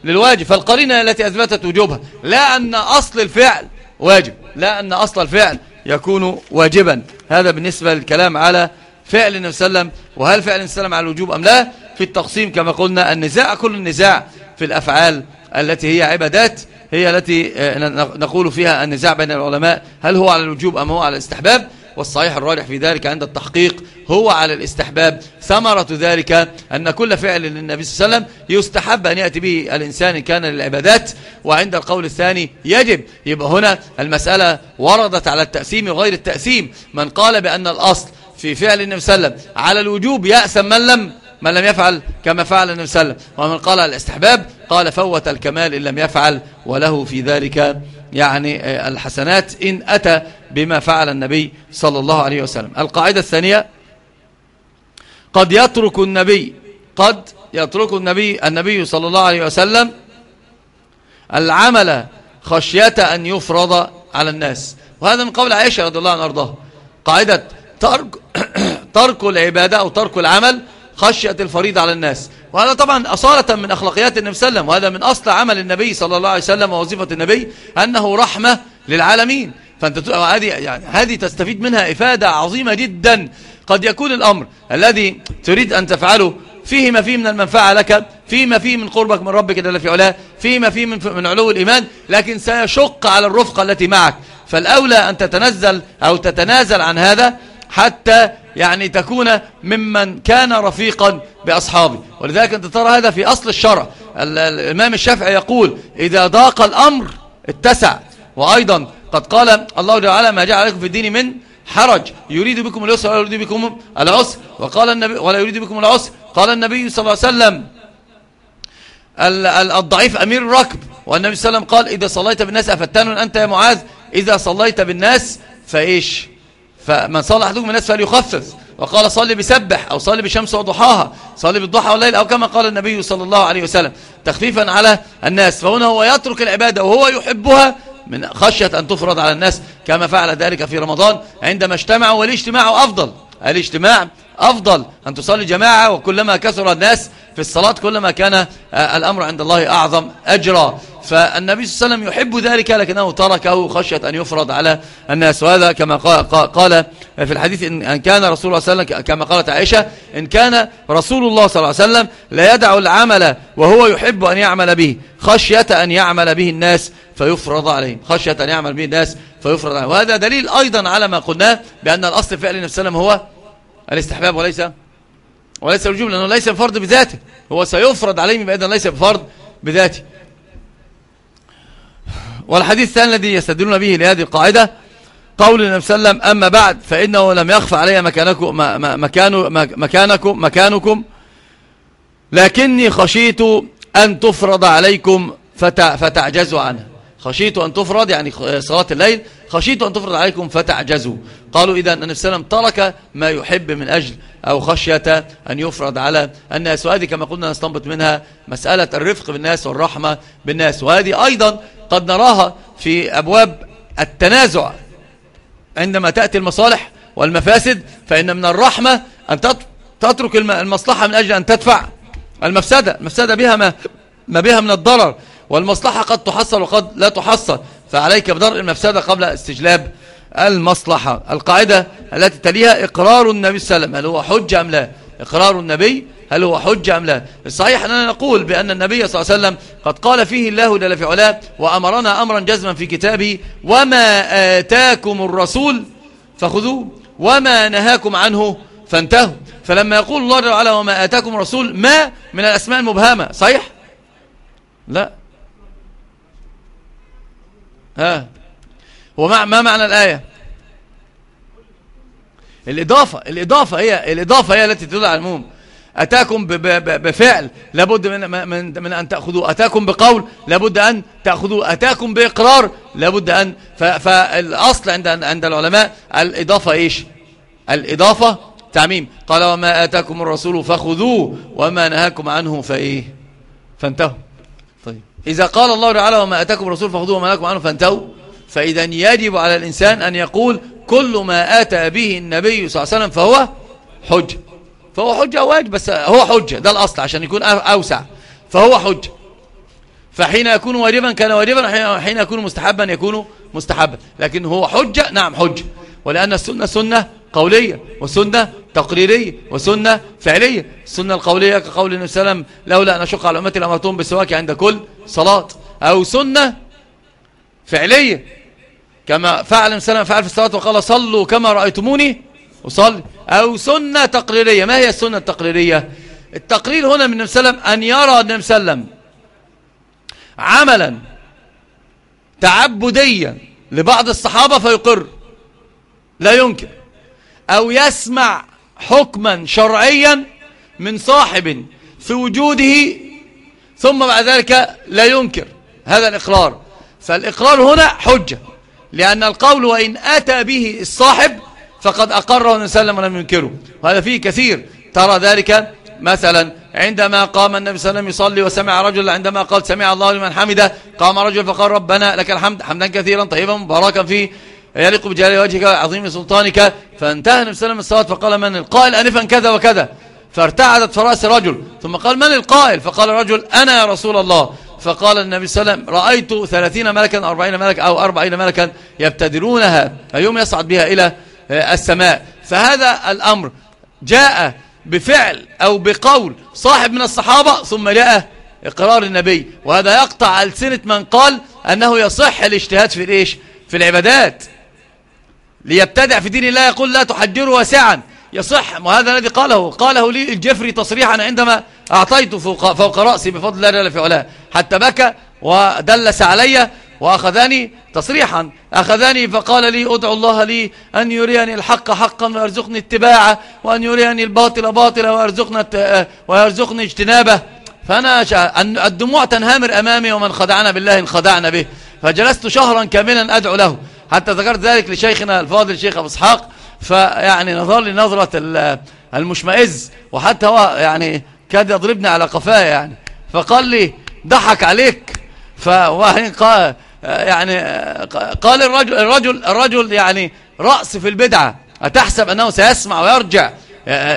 للواجب. فالقرينة التي أثبتت وجوبها لا أن أصل الفعل واجب. لا أن أصل الفعل يكون واجبا. هذا بالنسبة للكلام على فعل النبي صلى الله عليه وسلم. وهل فعل النبي صلى الله عليه وسلم على الوجوب أم لا؟ في التقسيم كما قلنا النزاع كل النزاع في الأفعال التي هي عبادات هي التي آه، نقول فيها النزاع بين العلماء هل هو على الوجوب أم هو على الاستحباب؟ والصحيح الراجح في ذلك عند التحقيق هو على الاستحباب. ثمرة ذلك أن كل فعل للنبي صلى الله عليه وسلم يستحب أن يأتي به الإنسان كان للعبادات. وعند القول الثاني يجب يبقى هنا المسألة وردت على التأثيم وغير التأثيم. من قال بأن الأصل في فعل النبي صلى الله عليه وسلم على الوجوب يأسم من لم من لم يفعل كما فعل النبي صلى الله عليه وسلم. ومن قال الاستحباب قال فوت الكمال إن لم يفعل وله في ذلك يعني آه، الحسنات إن أتى بما فعل النبي صلى الله عليه وسلم. القاعدة الثانية قد يترك النبي قد يترك النبي النبي صلى الله عليه وسلم العمل خشية أن يفرض على الناس. وهذا من قول عائشة رضي الله عنها وأرضاها. قاعدة ترك, [COUGHS] ترك العبادة أو ترك العمل خشية الفريضة على الناس. وهذا طبعا أصالة من أخلاقيات النبي صلى الله عليه وسلم وهذا من أصل عمل النبي صلى الله عليه وسلم ووظيفة النبي أنه رحمة للعالمين. فأنت هذه يعني هذه تستفيد منها إفادة عظيمة جدا. قد يكون الأمر الذي تريد أن تفعله فيه ما فيه من المنفعة لك فيه ما فيه من قربك من ربك جل في علاه فيه ما فيه من, من علو الإيمان لكن سيشق على الرفقة التي معك. فالأولى أن تتنزل أو تتنازل عن هذا حتى يعني تكون ممن كان رفيقا بأصحابه. ولذلك أنت ترى هذا في أصل الشرع. الإمام الشافعي يقول إذا ضاق الأمر اتسع. وأيضا قد قال الله تعالى ما جعل عليكم في الدين من حرج. يريد بكم اليسر ولا يريد بكم العسر. وقال النبي ولا يريد بكم العسر. قال النبي صلى الله عليه وسلم الضعيف أمير الركب. والنبي صلى الله عليه وسلم قال إذا صليت بالناس أفتان أنت يا معاذ؟ إذا صليت بالناس فإيش؟ فمن صلى أحدكم الناس فليخفف. وقال صلي بسبح أو صلي بشمس وضحاها. صلي بالضحى والليل أو كما قال النبي صلى الله عليه وسلم. تخفيفا على الناس. فهنا هو يترك العبادة وهو يحبها من خشية أن تفرض على الناس كما فعل ذلك في رمضان عندما اجتمعوا والاجتماع أفضل. الاجتماع أفضل. أن تصلي جماعة وكلما كثر الناس في الصلاة كلما كان آه، الأمر عند الله أعظم أجرا. فالنبي صلى الله عليه وسلم يحب ذلك لكنه تركه خشية أن يفرض على الناس. وهذا كما قال في الحديث إن كان رسول الله صلى الله عليه وسلم كما قالت عائشة إن كان رسول الله صلى الله عليه وسلم لا يدع العمل وهو يحب أن يعمل به خشية أن يعمل به الناس فيفرض عليهم. خشية أن يعمل به الناس فيفرض عليهم. وهذا دليل أيضا على ما قلناه بأن الأصل فعل النبي صلى الله عليه وسلم هو الاستحباب وليس وليس الوجوب لأنه ليس بفرض بذاته. هو سيفرض عليهم بأيضا ليس بفرض بذاته. والحديث الثاني الذي يستدلون به لهذه القاعدة قول النبي صلى الله عليه وسلم أما بعد فإنه لم يخفى علي مكانكم, مكان مكانكم, مكانكم. لكني خشيت أن تفرض عليكم فتعجزوا عنها خشيت أن تفرض يعني صلاة الليل خشيت أن تفرض عليكم فتعجزوا. قالوا إذا النبي صلى الله عليه وسلم ترك ما يحب من أجل أو خشية أن يفرض على الناس. وهذه كما قلنا نستنبط منها مسألة الرفق بالناس والرحمة بالناس. وهذه أيضا قد نراها في أبواب التنازع. عندما تأتي المصالح والمفاسد فإن من الرحمة أن تترك المصلحة من أجل أن تدفع المفسدة. المفسدة بها ما, ما بها من الضرر. والمصلحة قد تحصل وقد لا تحصل. فعليك بدرء المفسدة قبل استجلاب المصلحة. القاعدة التي تليها إقرار النبي صلى الله عليه وسلم. هل هو حجة أم لا؟ إقرار النبي هل هو حجة أم لا؟ الصحيح أننا نقول بأن النبي صلى الله عليه وسلم قد قال فيه الله جل في علاه وأمرنا أمرا جزما في كتابه وما آتاكم الرسول فخذوه وما نهاكم عنه فانتهوا. فلما يقول الله جل وعلا وما آتاكم الرسول ما من الأسماء المبهمة. صحيح؟ لا. ها. هو ما معنى الآية؟ الإضافة الإضافة هي الإضافة هي التي تدل على المهم. أتاكم بفعل لابد من, من, من أن تأخذوه أتاكم بقول لابد أن تأخذوه أتاكم بإقرار لابد أن فالأصل عند عند العلماء الإضافة إيش؟ الإضافة تعميم. قال وما آتاكم الرسول فخذوه وما نهاكم عنه فإيه؟ فانتهوا. طيب. إذا قال الله تعالى وما أتاكم الرسول فخذوه وما نهاكم عنه فانتهوا. فإذا يجب على الإنسان أن يقول كل ما آتى به النبي صلى الله عليه وسلم فهو حجة فهو حجة واجب بس هو حجة ده الأصل عشان يكون أوسع. فهو حجة فحين يكون واجبا كان واجبا حين يكون مستحبا يكون مستحبا. لكن هو حجة نعم حجة ولأن السنة سنة قولية وسنة تقريرية وسنة فعلية. السنة القولية كقول النبي صلى الله عليه وسلم لولا أن أشق على أمتي لأمرتهم بالسواك عند كل صلاة. أو سنة فعلية. كما فعل النبي فعل في الصلاة وقال صلوا كما رأيتموني وصلي أو سنة تقريرية. ما هي السنة التقريرية؟ التقرير هنا من النبي صلى الله عليه وسلم أن يرى النبي صلى الله عليه وسلم عملا تعبديا لبعض الصحابة فيقر. لا ينكر. أو يسمع حكما شرعيا من صاحب في وجوده ثم بعد ذلك لا ينكر هذا الإقرار. فالإقرار هنا حجة لأن القول وإن أتى به الصاحب فقد أقره النبي صلى الله عليه وسلم ولم ينكره. وهذا فيه كثير. ترى ذلك مثلا عندما قام النبي صلى الله عليه وسلم يصلي وسمع رجل عندما قال سمع الله لمن حمده قام رجل فقال ربنا لك الحمد حمدا كثيرا طيبا مباركا فيه. يليق بجلال وجهك وعظيم سلطانك. فانتهى النبي صلى الله وسلم الصلاة فقال من القائل أنفا كذا وكذا. فارتعدت فرأس رجل ثم قال من القائل؟ فقال الرجل أنا يا رسول الله. فقال النبي صلى الله عليه وسلم رأيت ثلاثين ملكا أربعين ملكا أو أربعين ملكا يبتدرونها اليوم يصعد بها إلى السماء. فهذا الأمر جاء بفعل أو بقول صاحب من الصحابة ثم جاء إقرار النبي. وهذا يقطع ألسنة من قال أنه يصح الاجتهاد في الإيش؟ في العبادات. ليبتدع في دين الله يقول لا تحجروا واسعا. يصح وهذا الذي قاله. قاله لي الجفري تصريحا عندما أعطيته فوق, فوق رأسي بفضل الله جل في علاه. حتى بكى ودلس علي وأخذني تصريحا. أخذني فقال لي أدعو الله لي أن يريني الحق حقا ويرزقني اتباعه وأن يريني الباطل باطلا ويرزقنا ويرزقني اجتنابه. فأنا الدموع تنهمر أمامي ومن خدعنا بالله انخدعنا به. فجلست شهرا كاملا أدعو له. حتى ذكرت ذلك لشيخنا الفاضل شيخ أبو إسحاق فيعني نظر لي نظرة المشمئز وحتى هو يعني كاد يضربني على قفاه يعني. فقال لي ضحك عليك. فوهين قال يعني قال الرجل الرجل الرجل يعني رأس في البدعة أتحسب أنه سيسمع ويرجع؟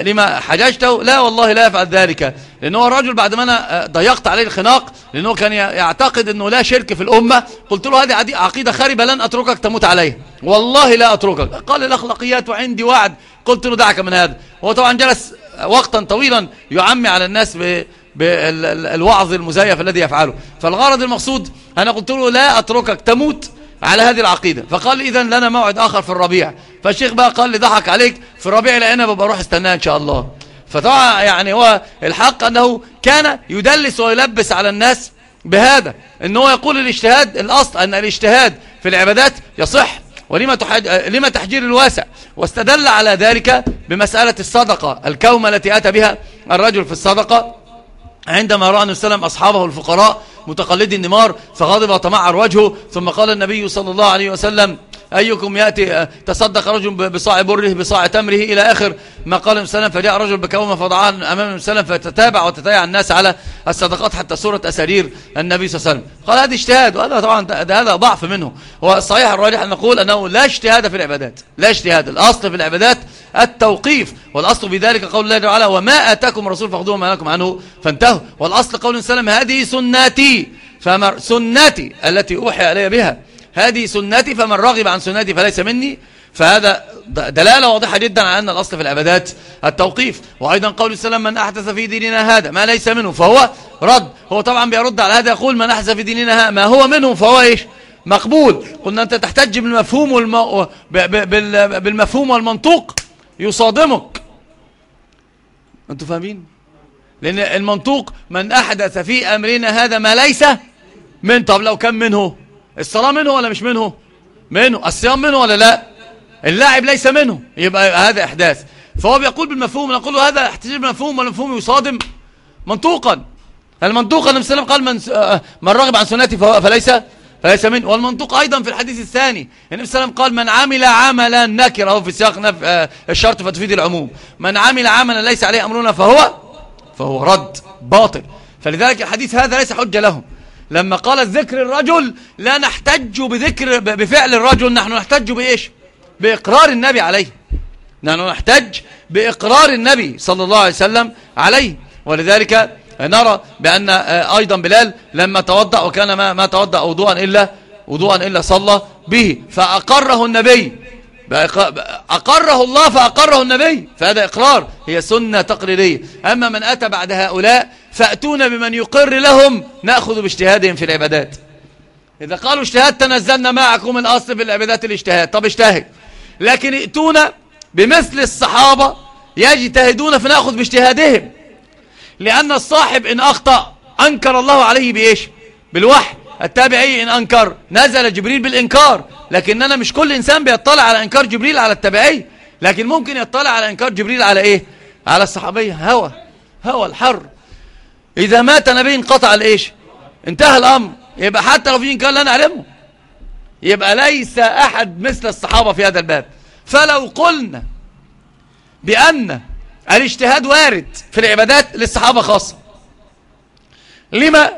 لما حججته لا والله لا يفعل ذلك. لأنه الرجل بعد ما أنا ضيقت عليه الخناق لأنه كان يعتقد أنه لا شرك في الأمة. قلت له هذه عقيدة خاربة لن أتركك تموت عليها والله لا أتركك. قال الأخلاقيات وعندي وعد. قلت له دعك من هذا. هو طبعا جلس وقتا طويلا يعمي على الناس بالوعظ المزيف الذي يفعله. فالغرض المقصود أنا قلت له لا أتركك تموت. على هذه العقيدة. فقال إذا لنا موعد آخر في الربيع. فالشيخ بقى قال لي ضحك عليك في الربيع لأنا ببقى أروح أستناه إن شاء الله؟ فطبعا يعني هو الحق أنه كان يدلس ويلبس على الناس بهذا إن هو يقول الاجتهاد الأصل أن الاجتهاد في العبادات يصح ولما تحج... لما تحجير الواسع. واستدل على ذلك بمسألة الصدقة الكومة التي أتى بها الرجل في الصدقة. عندما رأى النبي صلى الله عليه وسلم أصحابه الفقراء متقلدي النمار فغضب وتمعر وجهه ثم قال النبي صلى الله عليه وسلم أيكم يأتي آه، تصدق رجل بصاع بره بصاع تمره إلى آخر ما قال النبي فجاء رجل بكومة فضعها أمام النبي فتتابع وتتابع الناس على الصدقات حتى صورة أسارير النبي صلى الله عليه وسلم. قال هذا اجتهاد وهذا طبعا هذا ضعف منه. والصحيح الراجح أن نقول أنه لا اجتهاد في العبادات لا اجتهاد الأصل في العبادات التوقيف والأصل في ذلك قول الله تعالى وما آتاكم الرسول فاخذوه ما لكم عنه فانتهوا والأصل قول النبي هذه سنتي فمر سنتي التي أوحي علي بها هذه سنتي فمن رغب عن سنتي فليس مني فهذا دلالة واضحة جدا على أن الأصل في العبادات التوقيف وأيضا قول السلام من أحدث في ديننا هذا ما ليس منه فهو رد هو طبعا بيرد على هذا يقول من أحدث في ديننا ما هو منه فهو إيش؟ مقبول قلنا أنت تحتج بالمفهوم, والم... بالمفهوم والمنطوق يصادمك. أنتوا فاهمين؟ لأن المنطوق من أحدث في أمرنا هذا ما ليس من طب لو كان منه الصلاة منه ولا مش منه؟ منه. الصيام منه ولا لا؟ اللاعب ليس منه. يبقى هذا إحداث. فهو بيقول بالمفهوم نقول له هذا احتجاج بالمفهوم والمفهوم يصادم؟ منطوقا. المنطوق النبي صلى الله عليه وسلم قال من, آه، من رغب عن سنتي فليس فليس منه والمنطوق أيضا في الحديث الثاني. النبي صلى الله عليه وسلم قال من عمل عملا نكره في سياق آه، الشرط فتفيد العموم. من عمل عملا ليس عليه أمرنا فهو فهو رد باطل. فلذلك الحديث هذا ليس حجة لهم. لما قال ذكر الرجل لا نحتج بذكر بفعل الرجل نحن نحتج بإيش؟ بإقرار النبي عليه. نحن نحتج بإقرار النبي صلى الله عليه وسلم عليه. ولذلك نرى بأن آه، أيضا بلال لما توضأ وكان ما, ما توضأ وضوءا إلا وضوءا إلا صلى به. فأقره النبي. أقره الله فأقره النبي. فهذا إقرار. هي سنة تقريرية. أما من أتى بعد هؤلاء فأتونا بمن يقر لهم نأخذ باجتهادهم في العبادات. إذا قالوا اجتهاد تنزلنا معكم الأصل في العبادات الاجتهاد. طب اجتهد. لكن ائتونا بمثل الصحابة يجتهدون فنأخذ باجتهادهم. لأن الصاحب إن أخطأ أنكر الله عليه بإيش؟ بالوحي. التابعي إن أنكر. نزل جبريل بالإنكار. لكننا مش كل إنسان بيطلع على إنكار جبريل على التابعي. لكن ممكن يطلع على إنكار جبريل على إيه؟ على الصحابية. هوى. هوى الحر. إذا مات نبي انقطع الإيش؟ انتهى الأمر. يبقى حتى لو في إنكار لا نعلمه. يبقى ليس أحد مثل الصحابة في هذا الباب. فلو قلنا بأن الاجتهاد وارد في العبادات للصحابة خاصة. لما؟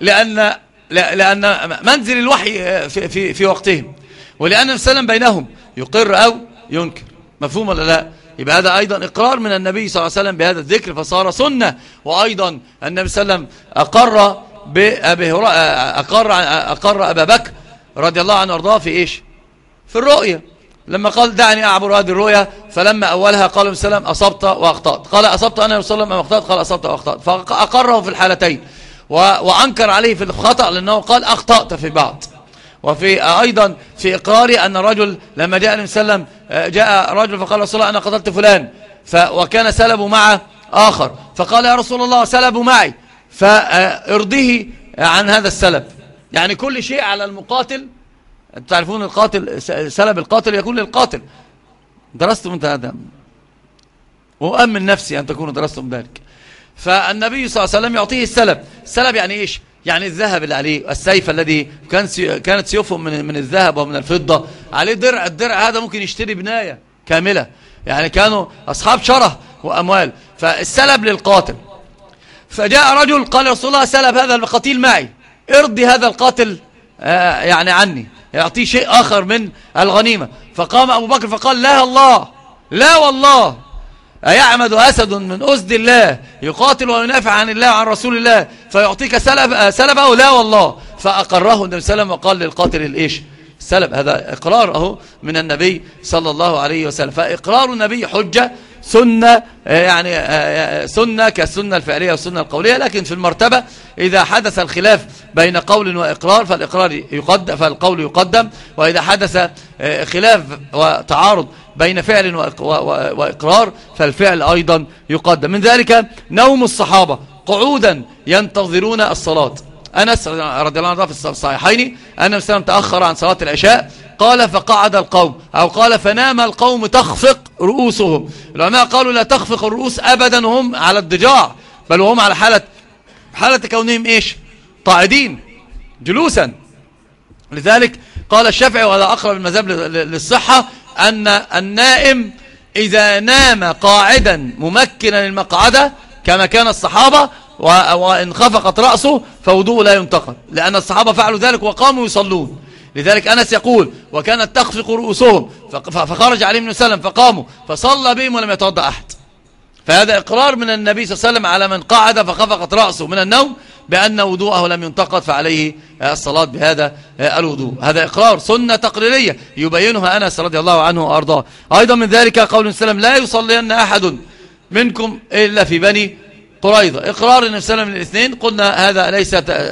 لأن لأن منزل الوحي في, في, في وقتهم. ولأن وسلم بينهم يقر أو ينكر. مفهوم ولا لا؟ يبقى هذا أيضا إقرار من النبي صلى الله عليه وسلم بهذا الذكر فصار سنة. وأيضا النبي صلى الله عليه وسلم أقر بأبي أقر, أقر أبا بكر رضي الله عنه وأرضاه في إيش؟ في الرؤية لما قال دعني أعبر هذه الرؤية فلما أولها قال السلام أصبت وأخطأت. قال أصبت أنا وسلم أم أخطأت؟ قال أصبت وأخطأت. فأقره في الحالتين. وأنكر عليه في الخطأ لأنه قال أخطأت في بعض. وفي أيضا في إقراري أن الرجل لما جاء النبي صلى الله عليه وسلم جاء رجل فقال رسول الله أنا قتلت فلان. وكان سلبه مع آخر. فقال يا رسول الله سلبوا معي. فأرضيه عن هذا السلب. يعني كل شيء على المقاتل تعرفون القاتل سلب القاتل يكون للقاتل. درستم أنت هذا؟ وأمن نفسي أن تكونوا درستم ذلك. فالنبي صلى الله عليه وسلم يعطيه السلب. السلب يعني إيش؟ يعني الذهب اللي عليه السيف الذي كان كانت سيوفهم من من الذهب ومن الفضة. عليه درع الدرع هذا ممكن يشتري بناية كاملة. يعني كانوا أصحاب شره وأموال. فالسلب للقاتل. فجاء رجل قال رسول الله سلب هذا القتيل معي. ارضي هذا القاتل آه، يعني عني. يعطيه شيء آخر من الغنيمة. فقام أبو بكر فقال لا الله لا والله. أيعمد أسد من أسد الله يقاتل وينافع عن الله عن رسول الله فيعطيك سلب سلبه؟ لا والله. فأقره النبي صلى الله عليه وسلم وقال للقاتل الإيش؟ السلب هذا إقرار أهو من النبي صلى الله عليه وسلم. فإقرار النبي حجة سنة يعني سنة كالسنة الفعلية والسنة القولية. لكن في المرتبة إذا حدث الخلاف بين قول وإقرار فالإقرار يقدم فالقول يقدم. وإذا حدث خلاف وتعارض بين فعل وإقرار فالفعل أيضا يقدم. من ذلك نوم الصحابة قعودا ينتظرون الصلاة. أنس رضي الله عنه في الصحيحين أن السلام تأخر عن صلاة العشاء قال فقعد القوم أو قال فنام القوم تخفق رؤوسهم. العلماء قالوا لا تخفق الرؤوس أبدا هم على الضجاع بل وهم على حالة حالة كونهم إيش؟ قاعدين جلوسا. لذلك قال الشافعي وهذا أقرب المذهب للصحة أن النائم إذا نام قاعدا ممكنا المقعدة كما كان الصحابة وإن خفقت رأسه فوضوء لا ينتقد لأن الصحابة فعلوا ذلك وقاموا يصلون. لذلك أنس يقول وكانت تخفق رؤوسهم فخرج عليهم عليه وسلم فقاموا فصلى بهم ولم يتوضأ أحد. فهذا إقرار من النبي صلى الله عليه وسلم على من قعد فخفقت رأسه من النوم بأن وضوءه لم ينتقد فعليه الصلاة بهذا الوضوء. هذا إقرار سنة تقريرية يبينها أنس رضي الله عنه وأرضاه. أيضا من ذلك قول السلام لا يصلين أحد منكم إلا في بني قريضة إقرار النبي صلى الله عليه وسلم للاثنين قلنا هذا ليس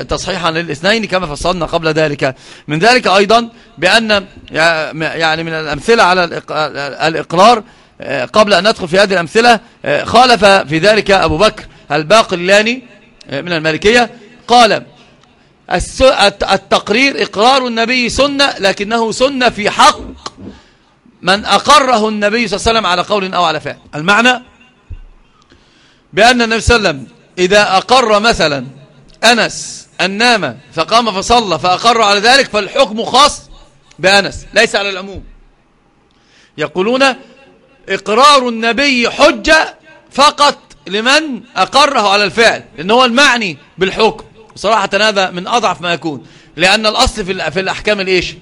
تصحيحا للاثنين كما فصلنا قبل ذلك. من ذلك أيضا بأن يعني من الأمثلة على الإقرار قبل أن ندخل في هذه الأمثلة خالف في ذلك أبو بكر الباقلاني من المالكية. قال التقرير إقرار النبي سنة لكنه سنة في حق من أقره النبي صلى الله عليه وسلم على قول أو على فعل. المعنى بأن النبي صلى الله عليه وسلم إذا أقر مثلا أنس النام فقام فصلى فأقر على ذلك فالحكم خاص بأنس ليس على العموم. يقولون إقرار النبي حجة فقط لمن أقره على الفعل لأنه هو المعني بالحكم. صراحة هذا من أضعف ما يكون لأن الأصل في الأحكام الإيش؟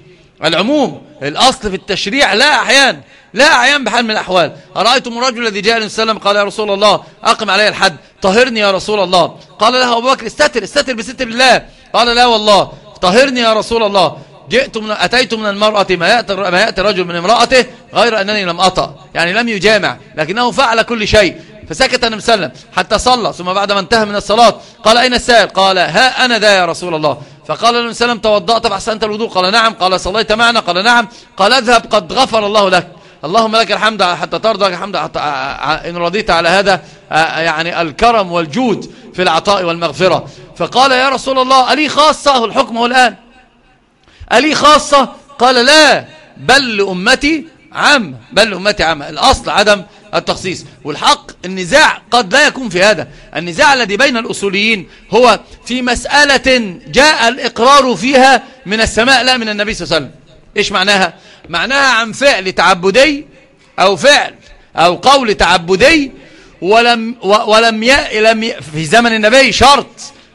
العموم. الأصل في التشريع لا أحيان. لا أحيان بحال من الأحوال. أرأيتم الرجل الذي جاء وسلم قال يا رسول الله أقم علي الحد. طهرني يا رسول الله. قال له أبو بكر استتر استتر بستر الله قال لا والله. طهرني يا رسول الله. جئت من أتيت من المرأة ما يأتي, ما يأتي رجل من امرأته غير أنني لم أطأ. يعني لم يجامع. لكنه فعل كل شيء. فسكت النبي صلى الله عليه وسلم حتى صلى. ثم بعد ما انتهى من الصلاة قال أين السائل؟ قال ها أنا ذا يا رسول الله. فقال النبي صلى الله عليه وسلم توضأت فأحسنت الوضوء؟ قال نعم. قال صليت معنا؟ قال نعم. قال اذهب قد غفر الله لك. اللهم لك الحمد حتى ترضى لك الحمد حتى إن رضيت على هذا يعني الكرم والجود في العطاء والمغفرة. فقال يا رسول الله ألي خاصة؟ الحكم هو الآن. ألي خاصة؟ قال لا بل لأمتي عام بل لأمتي عام. الأصل عدم التخصيص. والحق النزاع قد لا يكون في هذا. النزاع الذي بين الأصوليين هو في مسألة جاء الإقرار فيها من السماء لا من النبي صلى الله عليه وسلم. إيش معناها؟ معناها عن فعل تعبدي أو فعل أو قول تعبدي ولم ولم ي... لم ي... في زمن النبي شرط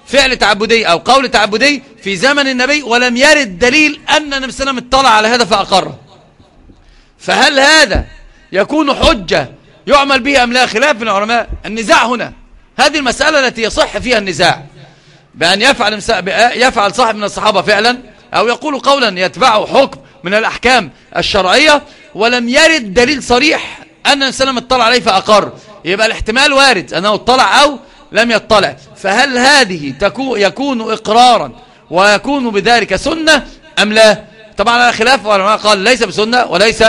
فعل تعبدي أو قول تعبدي في زمن النبي ولم يرد دليل أن النبي صلى الله عليه وسلم اطلع على هذا فأقره فهل هذا يكون حجة يعمل به أم لا؟ خلاف من العلماء. النزاع هنا. هذه المسألة التي يصح فيها النزاع. بأن يفعل, يفعل صاحب من الصحابة فعلا أو يقول قولا يتبعه حكم من الأحكام الشرعية ولم يرد دليل صريح أن السلام اطلع عليه فأقر. يبقى الاحتمال وارد أنه اطلع أو لم يطلع. فهل هذه يكون إقرارا ويكون بذلك سنة أم لا؟ طبعا على خلاف قال ليس بسنة وليس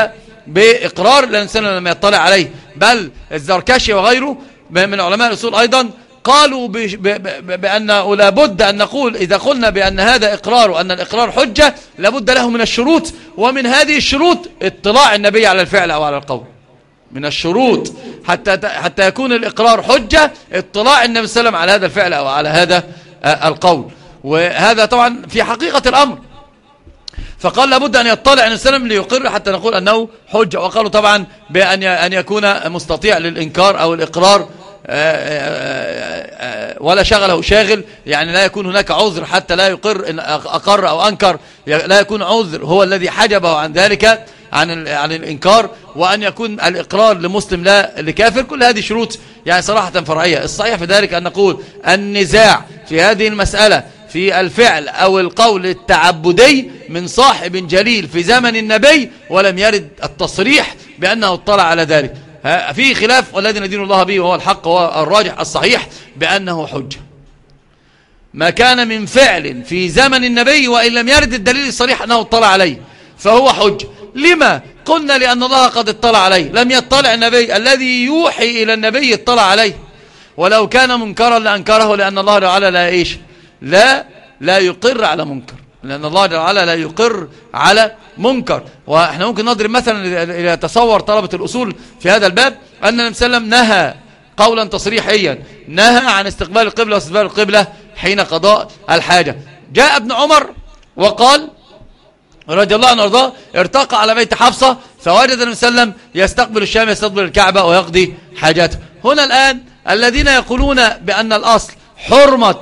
بإقرار لأن الإنسان لم يطلع عليه. بل الزركشي وغيره من علماء الأصول أيضا قالوا بأنه لابد أن نقول إذا قلنا بأن هذا إقرار وأن الإقرار حجة لابد له من الشروط. ومن هذه الشروط اطلاع النبي على الفعل أو على القول. من الشروط. حتى حتى يكون الإقرار حجة اطلاع النبي صلى الله عليه وسلم على هذا الفعل أو على هذا القول. وهذا طبعا في حقيقة الأمر. فقال لابد أن يطلع النبي صلى الله عليه وسلم ليقر حتى نقول أنه حجة. وقالوا طبعا بأن أن يكون مستطيع للإنكار أو الإقرار ولا شغله شاغل. يعني لا يكون هناك عذر حتى لا يقر إن أقر أو أنكر. لا يكون عذر هو الذي حجبه عن ذلك عن عن الإنكار. وأن يكون الإقرار لمسلم لا لكافر كل هذه شروط يعني صراحة فرعية. الصحيح في ذلك أن نقول النزاع في هذه المسألة في الفعل أو القول التعبدي من صاحب جليل في زمن النبي ولم يرد التصريح بأنه اطلع على ذلك. في خلاف والذي ندين الله به وهو الحق وهو الراجح الصحيح بأنه حجة ما كان من فعل في زمن النبي وإن لم يرد الدليل الصريح أنه اطلع عليه فهو حجة لما؟ قلنا لأن الله قد اطلع عليه. لم يطلع النبي الذي يوحي إلى النبي اطلع عليه. ولو كان منكرا لأنكره لأن الله تعالى لا إيش؟ لا لا يقر على منكر. لأن الله تعالى لا يقر على منكر. وإحنا ممكن نضرب مثلا إلى تصور طلبة الأصول في هذا الباب أن النبي صلى الله عليه وسلم نهى قولا تصريحيا نهى عن استقبال القبلة واستقبال القبلة حين قضاء الحاجة. جاء ابن عمر وقال رضي الله عنه وارضاه ارتقى على بيت حفصة فوجد النبي صلى الله عليه وسلم يستقبل الشام يستقبل الكعبة ويقضي حاجاته. هنا الآن الذين يقولون بأن الأصل حرمة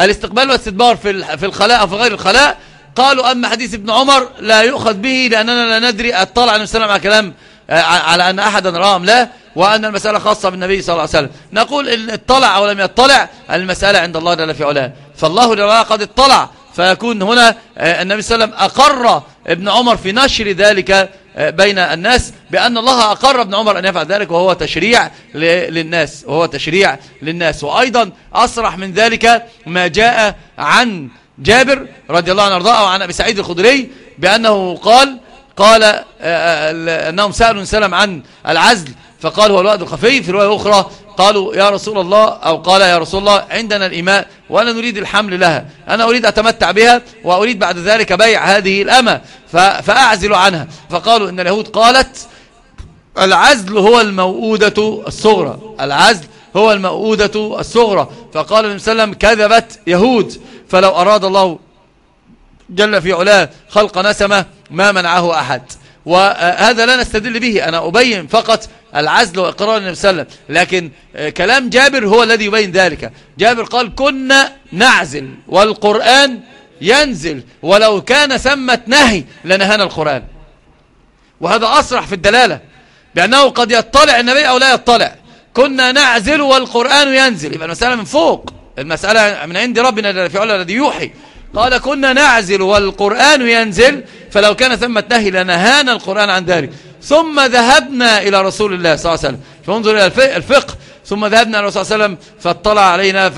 الاستقبال والاستدبار في في الخلاء أو في غير الخلاء. قالوا أما حديث ابن عمر لا يؤخذ به لأننا لا ندري اطلع النبي صلى الله عليه وسلم على كلام آه، على أن أحدا رام لا وأن المسألة خاصة بالنبي صلى الله عليه وسلم. نقول إن اطلع أو لم يطلع المسألة عند الله جل في علاه. فالله جل قد اطلع فيكون هنا آه، النبي صلى الله عليه وسلم أقر ابن عمر في نشر ذلك بين الناس بأن الله أقر ابن عمر أن يفعل ذلك وهو تشريع للناس وهو تشريع للناس. وأيضا أصرح من ذلك ما جاء عن جابر رضي الله عنه وأرضاه وعن أبي سعيد الخدري بأنه قال قال آه، آه، أنهم سألوا سلم عن العزل فقال هو الوقت الخفي في رواية أخرى قالوا يا رسول الله أو قال يا رسول الله عندنا الإماء وأنا نريد الحمل لها. أنا أريد أتمتع بها وأريد بعد ذلك بيع هذه الأمة فأعزل عنها. فقالوا إن اليهود قالت العزل هو الموؤودة الصغرى. العزل هو الموؤودة الصغرى. فقال النبي صلى الله عليه وسلم كذبت يهود. فلو أراد الله جل في علاه خلق نسمة ما منعه أحد. وهذا لا نستدل به أنا أبين فقط العزل وإقرار النبي صلى الله عليه وسلم لكن كلام جابر هو الذي يبين ذلك. جابر قال كنا نعزل والقرآن ينزل ولو كان ثمة نهي لنهانا القرآن. وهذا أصرح في الدلالة بأنه قد يطلع النبي أو لا يطلع. كنا نعزل والقرآن ينزل. يبقى المسألة من فوق المسألة من عند ربنا في الذي يوحي. قال كنا نعزل والقرآن ينزل فلو كان ثم نهي لنهانا القرآن عن ذلك. ثم ذهبنا إلى رسول الله صلى الله عليه وسلم. فانظر إلى الفقه. ثم ذهبنا إلى الرسول صلى الله عليه وسلم فاطلع علينا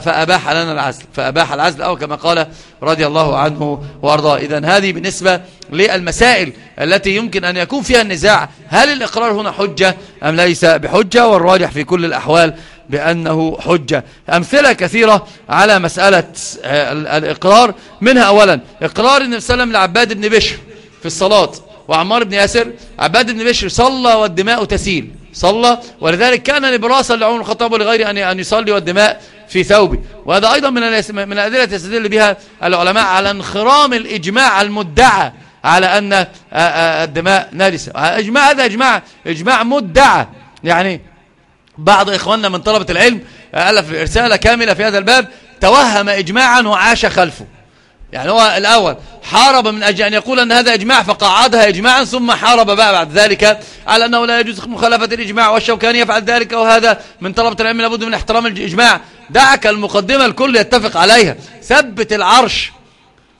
فأباح لنا العزل. فأباح العزل أو كما قال رضي الله عنه وأرضاه. إذا هذه بالنسبة للمسائل التي يمكن أن يكون فيها النزاع. هل الإقرار هنا حجة أم ليس بحجة؟ والراجح في كل الأحوال بأنه حجة. أمثلة كثيرة على مسألة آه، الإقرار. منها أولا إقرار النبي صلى الله عليه وسلم لعباد بن بشر في الصلاة وعمار بن ياسر. عباد بن بشر صلى والدماء تسيل. صلى. ولذلك كان نبراسا لعمر الخطاب ولغيره أن يصلي والدماء في ثوبه. وهذا أيضا من من الأدلة يستدل بها العلماء على انخرام الإجماع المدعى على أن آه، آه، الدماء نارسة إجماع هذا إجماع إجماع مدعى. يعني بعض إخواننا من طلبة العلم ألف رسالة كاملة في هذا الباب. توهم إجماعا وعاش خلفه. يعني هو الأول حارب من أجل أن يقول أن هذا إجماع فقعدها إجماعا ثم حارب بقى بعد ذلك على أنه لا يجوز مخالفة الإجماع والشوكاني يفعل ذلك وهذا من طلبة العلم لابد من احترام الإجماع. دعك المقدمة الكل يتفق عليها. ثبت العرش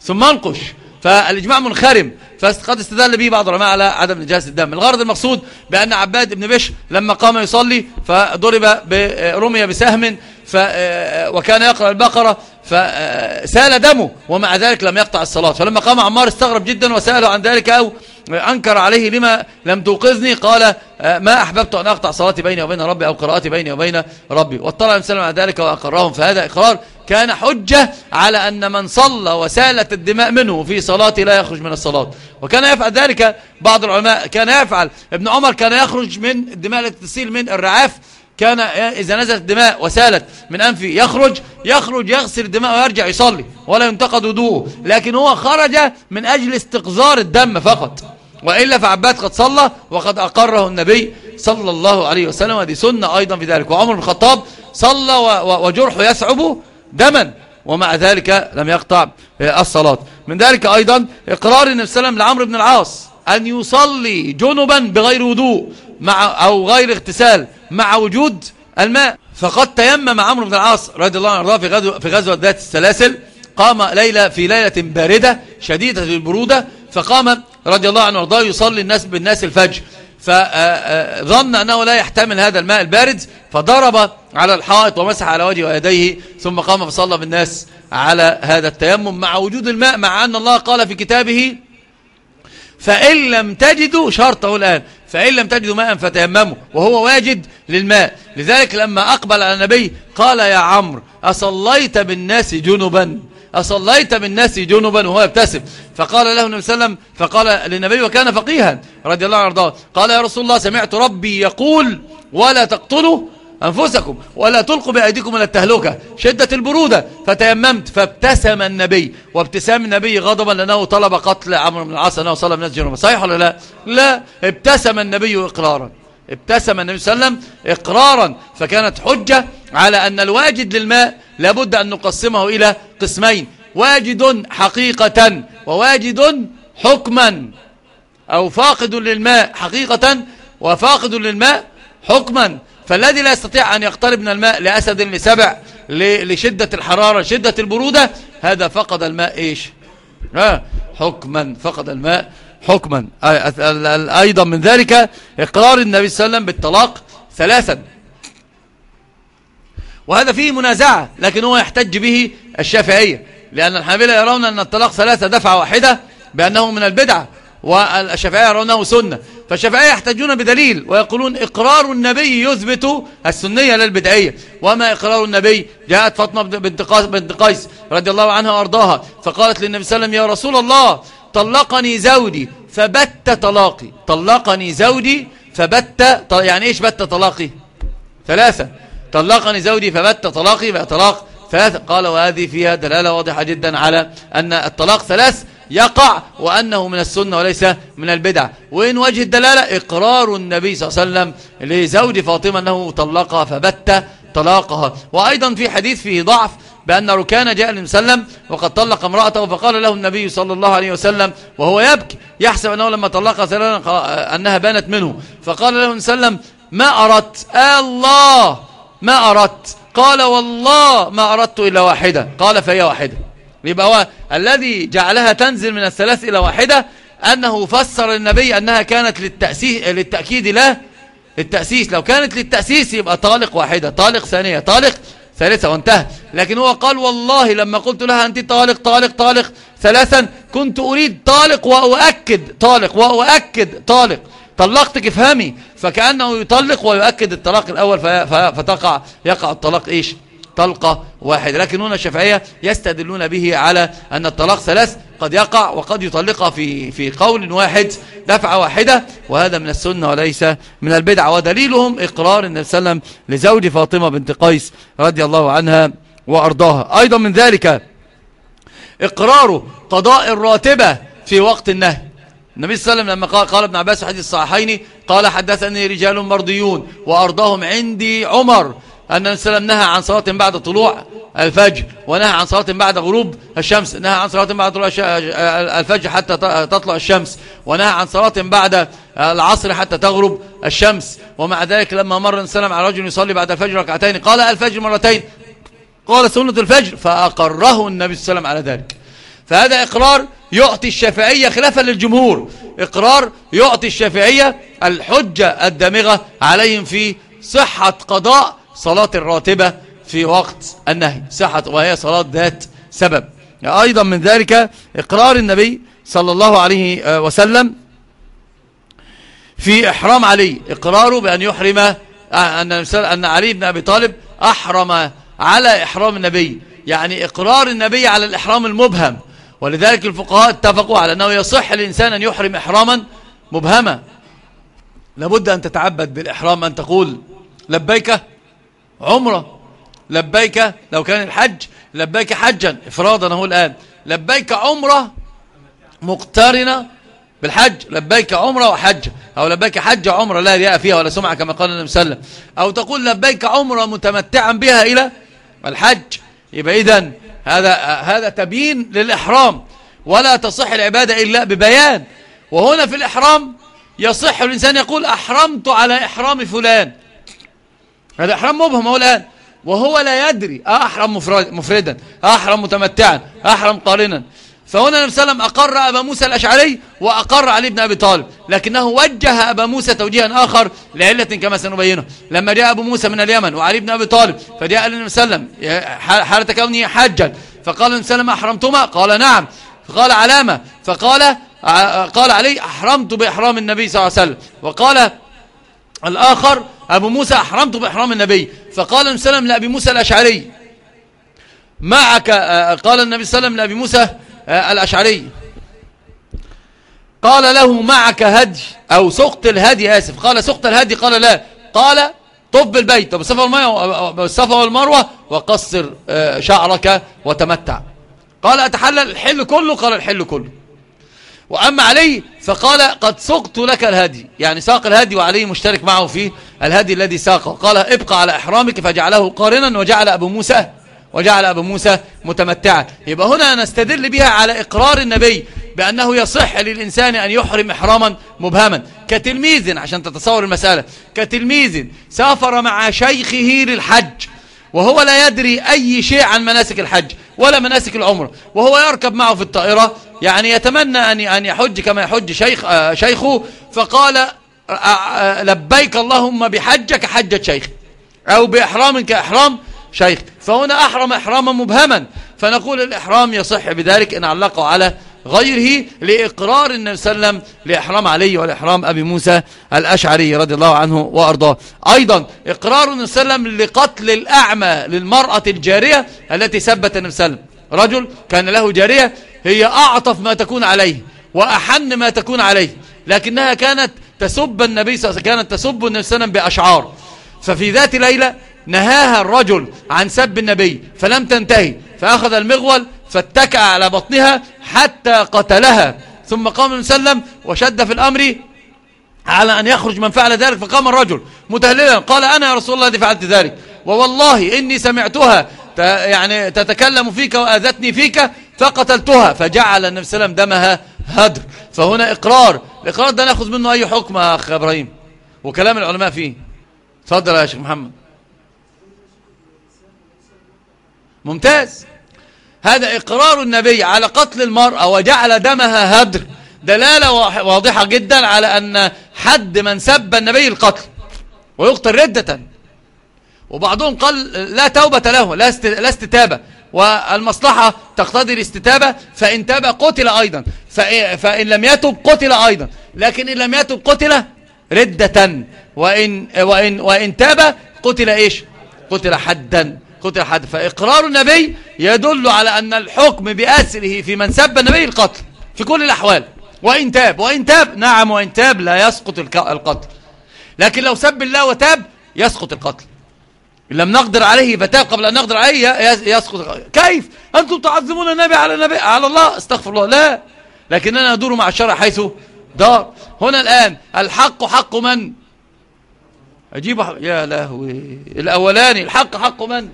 ثم انقش. فالإجماع منخرم. فقد استدل به بعض العلماء على عدم نجاسة الدم. الغرض المقصود بأن عباد بن بشر لما قام يصلي فضرب رمي بسهم ف وكان يقرأ البقرة فسال دمه ومع ذلك لم يقطع الصلاة. فلما قام عمار استغرب جدا وسأله عن ذلك أو أنكر عليه لما لم توقظني. قال ما أحببت أن أقطع صلاتي بيني وبين ربي أو قراءتي بيني وبين ربي. واطلع المسلم على ذلك وأقرهم. فهذا إقرار كان حجة على أن من صلى وسالت الدماء منه في صلاته لا يخرج من الصلاة. وكان يفعل ذلك بعض العلماء. كان يفعل. ابن عمر كان يخرج من الدماء التي تسيل من الرعاف. كان إذا نزلت الدماء وسالت من أنفه يخرج يخرج يغسل الدماء ويرجع يصلي ولا ينتقد وضوءه. لكن هو خرج من أجل استقذار الدم فقط. وإلا فعباد قد صلى وقد أقره النبي صلى الله عليه وسلم. هذه سنة أيضا في ذلك. وعمر بن الخطاب صلى وجرحه يسعب دما ومع ذلك لم يقطع الصلاة. من ذلك أيضا إقرار النبي صلى الله عليه وسلم لعمرو بن العاص أن يصلي جنبا بغير وضوء مع أو غير اغتسال. مع وجود الماء. فقد تيمم عمرو بن العاص رضي الله عنه في غزوة, في غزوة ذات السلاسل قام ليلة في ليلة باردة شديدة البرودة فقام رضي الله عنه وارضاه يصلي الناس بالناس الفجر. فظن أنه لا يحتمل هذا الماء البارد فضرب على الحائط ومسح على وجهه ويديه ثم قام فصلى بالناس على هذا التيمم مع وجود الماء مع أن الله قال في كتابه فإن لم تجدوا شرطه الآن. فإن لم تجدوا ماء فتيمموا وهو واجد للماء. لذلك لما أقبل على النبي قال يا عمرو أصليت بالناس جنبا؟ أصليت بالناس جنبا؟ وهو يبتسم. فقال له النبي صلى الله عليه وسلم فقال للنبي وكان فقيها رضي الله عنه قال يا رسول الله سمعت ربي يقول ولا تقتلوا؟ أنفسكم ولا تلقوا بأيديكم إلى التهلكة. شدة البرودة. فتيممت. فابتسم النبي. وابتسام النبي غضبا لأنه طلب قتل عمرو بن العاص أنه صلى الناس جنوبا صحيح ولا لا؟ لا. ابتسم النبي إقرارا. ابتسم النبي صلى الله عليه وسلم إقرارا. فكانت حجة على أن الواجد للماء لابد أن نقسمه إلى قسمين. واجد حقيقة وواجد حكما. أو فاقد للماء حقيقة وفاقد للماء حكما. فالذي لا يستطيع أن يقترب من الماء لأسد لسبع لشدة الحرارة شدة البرودة هذا فقد الماء إيش؟ ها حكما فقد الماء حكما. أيضا من ذلك إقرار النبي صلى الله عليه وسلم بالطلاق ثلاثا. وهذا فيه منازعة لكن هو يحتج به الشافعية لأن الحنابلة يرون أن الطلاق ثلاثة دفعة واحدة بأنه من البدعة. والشافعية يرونه سنة. فالشافعية يحتاجون بدليل ويقولون إقرار النبي يثبت السنية للبدعية. وما إقرار النبي؟ جاءت فاطمة بنت قيس رضي الله عنها وأرضاها فقالت للنبي صلى الله عليه وسلم يا رسول الله طلقني زوجي فبت طلاقي. طلقني زوجي فبت يعني إيش بت طلاقي؟ ثلاثة. طلقني زوجي فبت طلاقي بقى طلاق ثلاثة. قال وهذه فيها دلالة واضحة جدا على أن الطلاق ثلاث يقع وأنه من السنة وليس من البدع. وإن وجه الدلالة إقرار النبي صلى الله عليه وسلم لزوج فاطمة أنه طلقها فبت طلاقها. وأيضا في حديث فيه ضعف بأن ركان جاء للمسلم وقد طلق امرأته فقال له النبي صلى الله عليه وسلم وهو يبكي يحسب أنه لما طلقها أنها بانت منه. فقال له المسلم ما أردت؟ آه الله ما أردت. قال والله ما أردت إلا واحدة. قال فهي واحدة. يبقى هو الذي جعلها تنزل من الثلاث إلى واحدة أنه فسر النبي أنها كانت للتأسيس للتأكيد لا للتأسيس. لو كانت للتأسيس يبقى طالق واحدة طالق ثانية طالق ثالثة وانتهى. لكن هو قال والله لما قلت لها أنت طالق طالق طالق ثلاثا كنت أريد طالق وأؤكد طالق وأؤكد طالق. طلقتك افهمي فكأنه يطلق ويؤكد الطلاق الأول فتقع يقع الطلاق إيش؟ طلقة واحدة لكن هنا الشافعية يستدلون به على أن الطلاق ثلاث قد يقع وقد يطلقها في في قول واحد دفعة واحدة وهذا من السنة وليس من البدعة ودليلهم إقرار النبي صلى الله عليه وسلم لزوج فاطمة بنت قيس رضي الله عنها وأرضاها. أيضا من ذلك إقرار قضاء الراتبة في وقت النهي. النبي صلى الله عليه وسلم لما قال, قال ابن عباس في حديث الصحيحين قال حدثني رجال مرضيون وأرضهم عندي عمر. أن النبي صلى الله عليه وسلم نهى عن صلاة بعد طلوع الفجر ونهى عن صلاة بعد غروب الشمس نهى عن صلاة بعد طلوع الفجر حتى تطلع الشمس ونهى عن صلاة بعد العصر حتى تغرب الشمس. ومع ذلك لما مر وسلم على رجل يصلي بعد الفجر ركعتين قال الفجر مرتين قال سنة الفجر فأقره النبي صلى الله عليه وسلم على ذلك. فهذا إقرار يعطي الشافعية خلافا للجمهور. إقرار يعطي الشافعية الحجة الدامغة عليهم في صحة قضاء صلاة الراتبة في وقت النهي صحة وهي صلاة ذات سبب. أيضا من ذلك إقرار النبي صلى الله عليه وسلم في إحرام علي. إقراره بأن يحرم أن, أن علي بن أبي طالب أحرم على إحرام النبي. يعني إقرار النبي على الإحرام المبهم. ولذلك الفقهاء اتفقوا على أنه يصح الإنسان أن يحرم إحراما مبهما. لابد أن تتعبد بالإحرام أن تقول لبيك عمرة. لبيك لو كان الحج لبيك حجا. افراضا هو الآن. لبيك عمرة مقترنة بالحج. لبيك عمرة وحج. أو لبيك حج عمرة لا رياء فيها ولا سمعة كما قال النبي صلى الله عليه وسلم. أو تقول لبيك عمرة متمتعا بها إلى الحج. يبقى إذن هذا هذا تبيين للإحرام. ولا تصح العبادة إلا ببيان. وهنا في الإحرام يصح الإنسان يقول أحرمت على إحرام فلان. هذا إحرام مبهم هو الآن. وهو لا يدري أحرم مفردا أحرم متمتعا أحرم قارنا فهنا النبي صلى الله عليه وسلم أقر أبا موسى الأشعري وأقر علي بن أبي طالب لكنه وجه أبا موسى توجيها آخر لعلة كما سنبينه. لما جاء أبو موسى من اليمن وعلي بن أبي طالب فجاء النبي صلى الله عليه وسلم حالة كونه حجا فقال النبي صلى الله عليه وسلم أحرمتما؟ قال نعم. فقال علامة. فقال قال علي أحرمت بإحرام النبي صلى الله عليه وسلم. وقال الآخر أبو موسى أحرمت بإحرام النبي. فقال النبي صلى الله عليه وسلم لأبي موسى الأشعري. معك قال النبي صلى الله عليه وسلم لأبي موسى الأشعري. قال له معك هدي أو سقط الهدي آسف. قال سقط الهدي قال لا. قال طب البيت بالصفا والمروة وقصر آه، شعرك وتمتع. قال أتحلل؟ الحل كله؟ قال الحل كله. وأما علي فقال قد سقت لك الهدي. يعني ساق الهدي وعلي مشترك معه في الهدي الذي ساقه. قال ابقى على إحرامك فجعله قارنا وجعل أبو موسى وجعل أبو موسى متمتعا. يبقى هنا نستدل بها على إقرار النبي بأنه يصح للإنسان أن يحرم إحراما مبهما. كتلميذ عشان تتصور المسألة. كتلميذ سافر مع شيخه للحج وهو لا يدري أي شيء عن مناسك الحج ولا مناسك العمر وهو يركب معه في الطائرة يعني يتمنى أن أن يحج كما يحج شيخ آه، شيخه فقال آه، آه، لبيك اللهم بحجك حجة شيخ أو بإحرام كإحرام شيخ. فهنا أحرم إحراما مبهما. فنقول الإحرام يصح بذلك إن علقه على غيره لإقرار النبي صلى الله عليه وسلم لإحرام علي والإحرام أبي موسى الأشعري رضي الله عنه وأرضاه. أيضا إقرار النبي صلى الله عليه وسلم لقتل الأعمى للمرأة الجارية التي سبت النبي صلى الله عليه وسلم. رجل كان له جارية هي أعطف ما تكون عليه وأحن ما تكون عليه لكنها كانت تسب النبي صلى الله عليه وسلم كانت تسب النبي صلى الله عليه وسلم بأشعار. ففي ذات ليلة نهاها الرجل عن سب النبي فلم تنتهي فأخذ المغول فاتكأ على بطنها حتى قتلها. ثم قام وسلم وشد في الأمر على أن يخرج من فعل ذلك فقام الرجل متهللا قال أنا يا رسول الله الذي فعلت ذلك ووالله إني سمعتها يعني تتكلم فيك وآذتني فيك فقتلتها فجعل النبي صلى الله عليه وسلم دمها هدر. فهنا إقرار. الإقرار ده نأخذ منه أي حكم يا أخ إبراهيم؟ وكلام العلماء فيه. تفضل يا شيخ محمد. ممتاز. هذا إقرار النبي على قتل المرأة وجعل دمها هدر. دلالة واضحة جدا على أن حد من سب النبي القتل ويقتل ردة. وبعضهم قال لا توبة له لا استتابة. والمصلحة تقتضي الاستتابة فإن تاب قتل أيضا. فإن لم يتب قتل أيضا. لكن إن لم يتب قتل ردة. وإن, وإن, وإن تاب قتل إيش؟ قتل حدا. قتل حد. فإقرار النبي يدل على أن الحكم بأسره في من سب النبي القتل. في كل الأحوال. وإن تاب وإن تاب نعم وإن تاب لا يسقط القتل. لكن لو سب الله وتاب يسقط القتل. إن لم نقدر عليه فتاب قبل أن نقدر عليه يسقط. كيف؟ أنتم تعظمون النبي على النبي على الله استغفر الله. لا. لكننا ندور مع الشرع حيث دار. هنا الآن الحق حق من؟ أجيب يا لهوي. الأولاني الحق حق من؟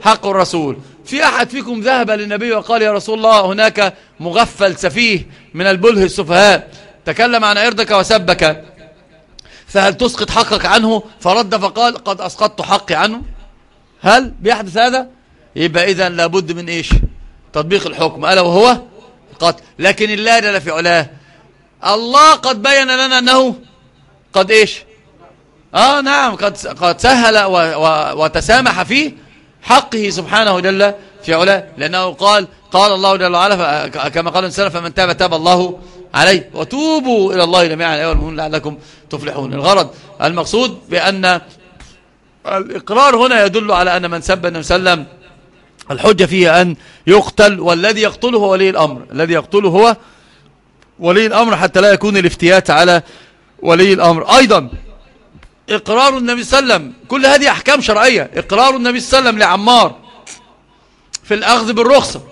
حق الرسول. في أحد فيكم ذهب للنبي وقال يا رسول الله هناك مغفل سفيه من البله السفهاء. تكلم عن عرضك وسبك. فهل تسقط حقك عنه؟ فرد فقال قد أسقطت حقي عنه. هل بيحدث هذا؟ يبقى إذا لابد من إيش؟ تطبيق الحكم ألا وهو؟ قتل لكن الله جل في علاه الله قد بين لنا أنه قد إيش؟ آه نعم قد, قد سهل و و وتسامح في حقه سبحانه جل في علاه. لأنه قال قال الله جل وعلا كما قال الإنسان فمن تاب تاب الله عليه. وتوبوا إلى الله جميعا أيها المؤمنون لعلكم تفلحون. الغرض المقصود بأن الإقرار هنا يدل على أن من سب النبي صلى الله عليه وسلم الحجة فيه أن يقتل والذي يقتله هو ولي الأمر. الذي يقتله هو ولي الأمر حتى لا يكون الافتيات على ولي الأمر. أيضا إقرار النبي صلى الله عليه وسلم كل هذه أحكام شرعية. إقرار النبي صلى الله عليه وسلم لعمار في الأخذ بالرخصة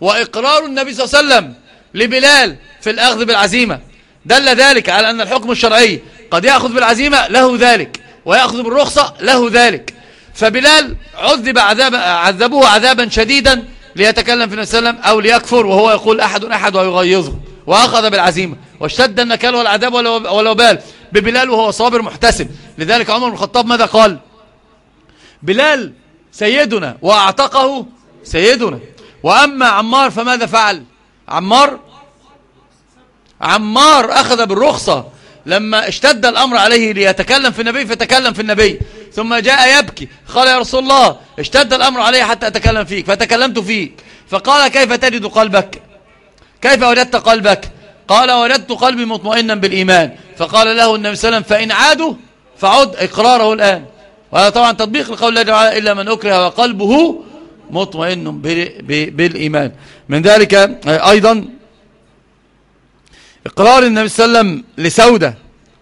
وإقرار النبي صلى الله عليه وسلم لبلال في الأخذ بالعزيمة. دل ذلك على أن الحكم الشرعي قد يأخذ بالعزيمة له ذلك. ويأخذ بالرخصة له ذلك. فبلال عذب عذاب عذبوه عذابا شديدا ليتكلم في النبي صلى الله عليه وسلم أو ليكفر وهو يقول أحد أحد ويغيظه. وأخذ بالعزيمة. واشتد النكال والعذاب والوبال ببلال وهو صابر محتسب. لذلك عمر بن الخطاب ماذا قال؟ بلال سيدنا وأعتقه سيدنا. وأما عمار فماذا فعل؟ عمار عمار أخذ بالرخصة لما اشتد الأمر عليه ليتكلم في النبي فتكلم في النبي. ثم جاء يبكي. قال يا رسول الله اشتد الأمر علي حتى أتكلم فيك. فتكلمت فيك. فقال كيف تجد قلبك؟ كيف وجدت قلبك؟ قال وجدت قلبي مطمئنا بالإيمان. فقال له النبي صلى الله عليه وسلم فإن عادوا فعد إقراره الآن. وهذا طبعا تطبيق لقول الله تعالى إلا من أكره وقلبه مطمئن بالإيمان. من ذلك أيضا إقرار النبي صلى الله عليه وسلم لسودة.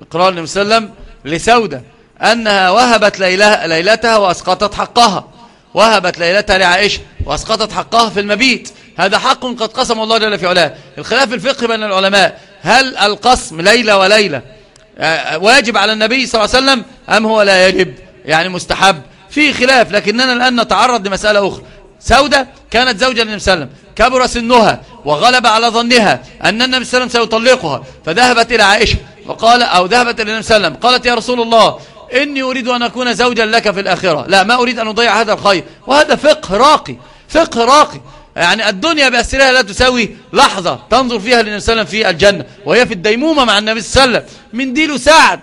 إقرار النبي صلى الله عليه وسلم لسودة. أنها وهبت ليلتها وأسقطت حقها. وهبت ليلتها لعائشة وأسقطت حقها في المبيت. هذا حق قد قسم الله جل في علاه. الخلاف الفقه بين العلماء. هل القسم ليلة وليلة آه، واجب على النبي صلى الله عليه وسلم أم هو لا يجب؟ يعني مستحب. في خلاف لكننا الآن نتعرض لمسألة أخرى. سودة كانت زوجة للنبي صلى الله عليه وسلم. كبر سنها وغلب على ظنها أن النبي صلى الله عليه وسلم سيطلقها فذهبت إلى عائشة وقال أو ذهبت إلى النبي صلى الله عليه وسلم قالت يا رسول الله إني أريد أن أكون زوجا لك في الآخرة. لا ما أريد أن أضيع هذا الخير. وهذا فقه راقي فقه راقي. يعني الدنيا بأسرها لا تساوي لحظة تنظر فيها للنبي صلى الله عليه وسلم في الجنة وهي في الديمومة مع النبي صلى الله عليه وسلم. من ديل سعد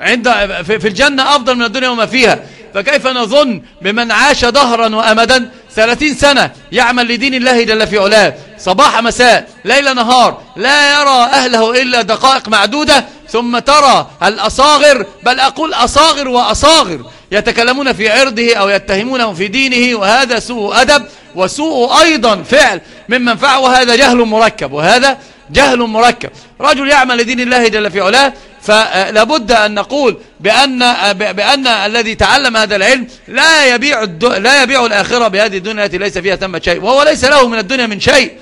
عند في الجنة أفضل من الدنيا وما فيها. فكيف نظن بمن عاش ظهرا وأمدا؟ ثلاثين سنة يعمل لدين الله جل في علاه. صباح مساء ليل نهار لا يرى أهله إلا دقائق معدودة ثم ترى الأصاغر بل أقول أصاغر وأصاغر يتكلمون في عرضه أو يتهمونه في دينه وهذا سوء أدب وسوء أيضا فعل ممن فعل وهذا جهل مركب وهذا جهل مركب. رجل يعمل لدين الله جل في علاه فلابد أن نقول بأن, بأن الذي تعلم هذا العلم لا يبيع, لا يبيع الآخرة بهذه الدنيا التي ليس فيها ثمة شيء وهو ليس له من الدنيا من شيء.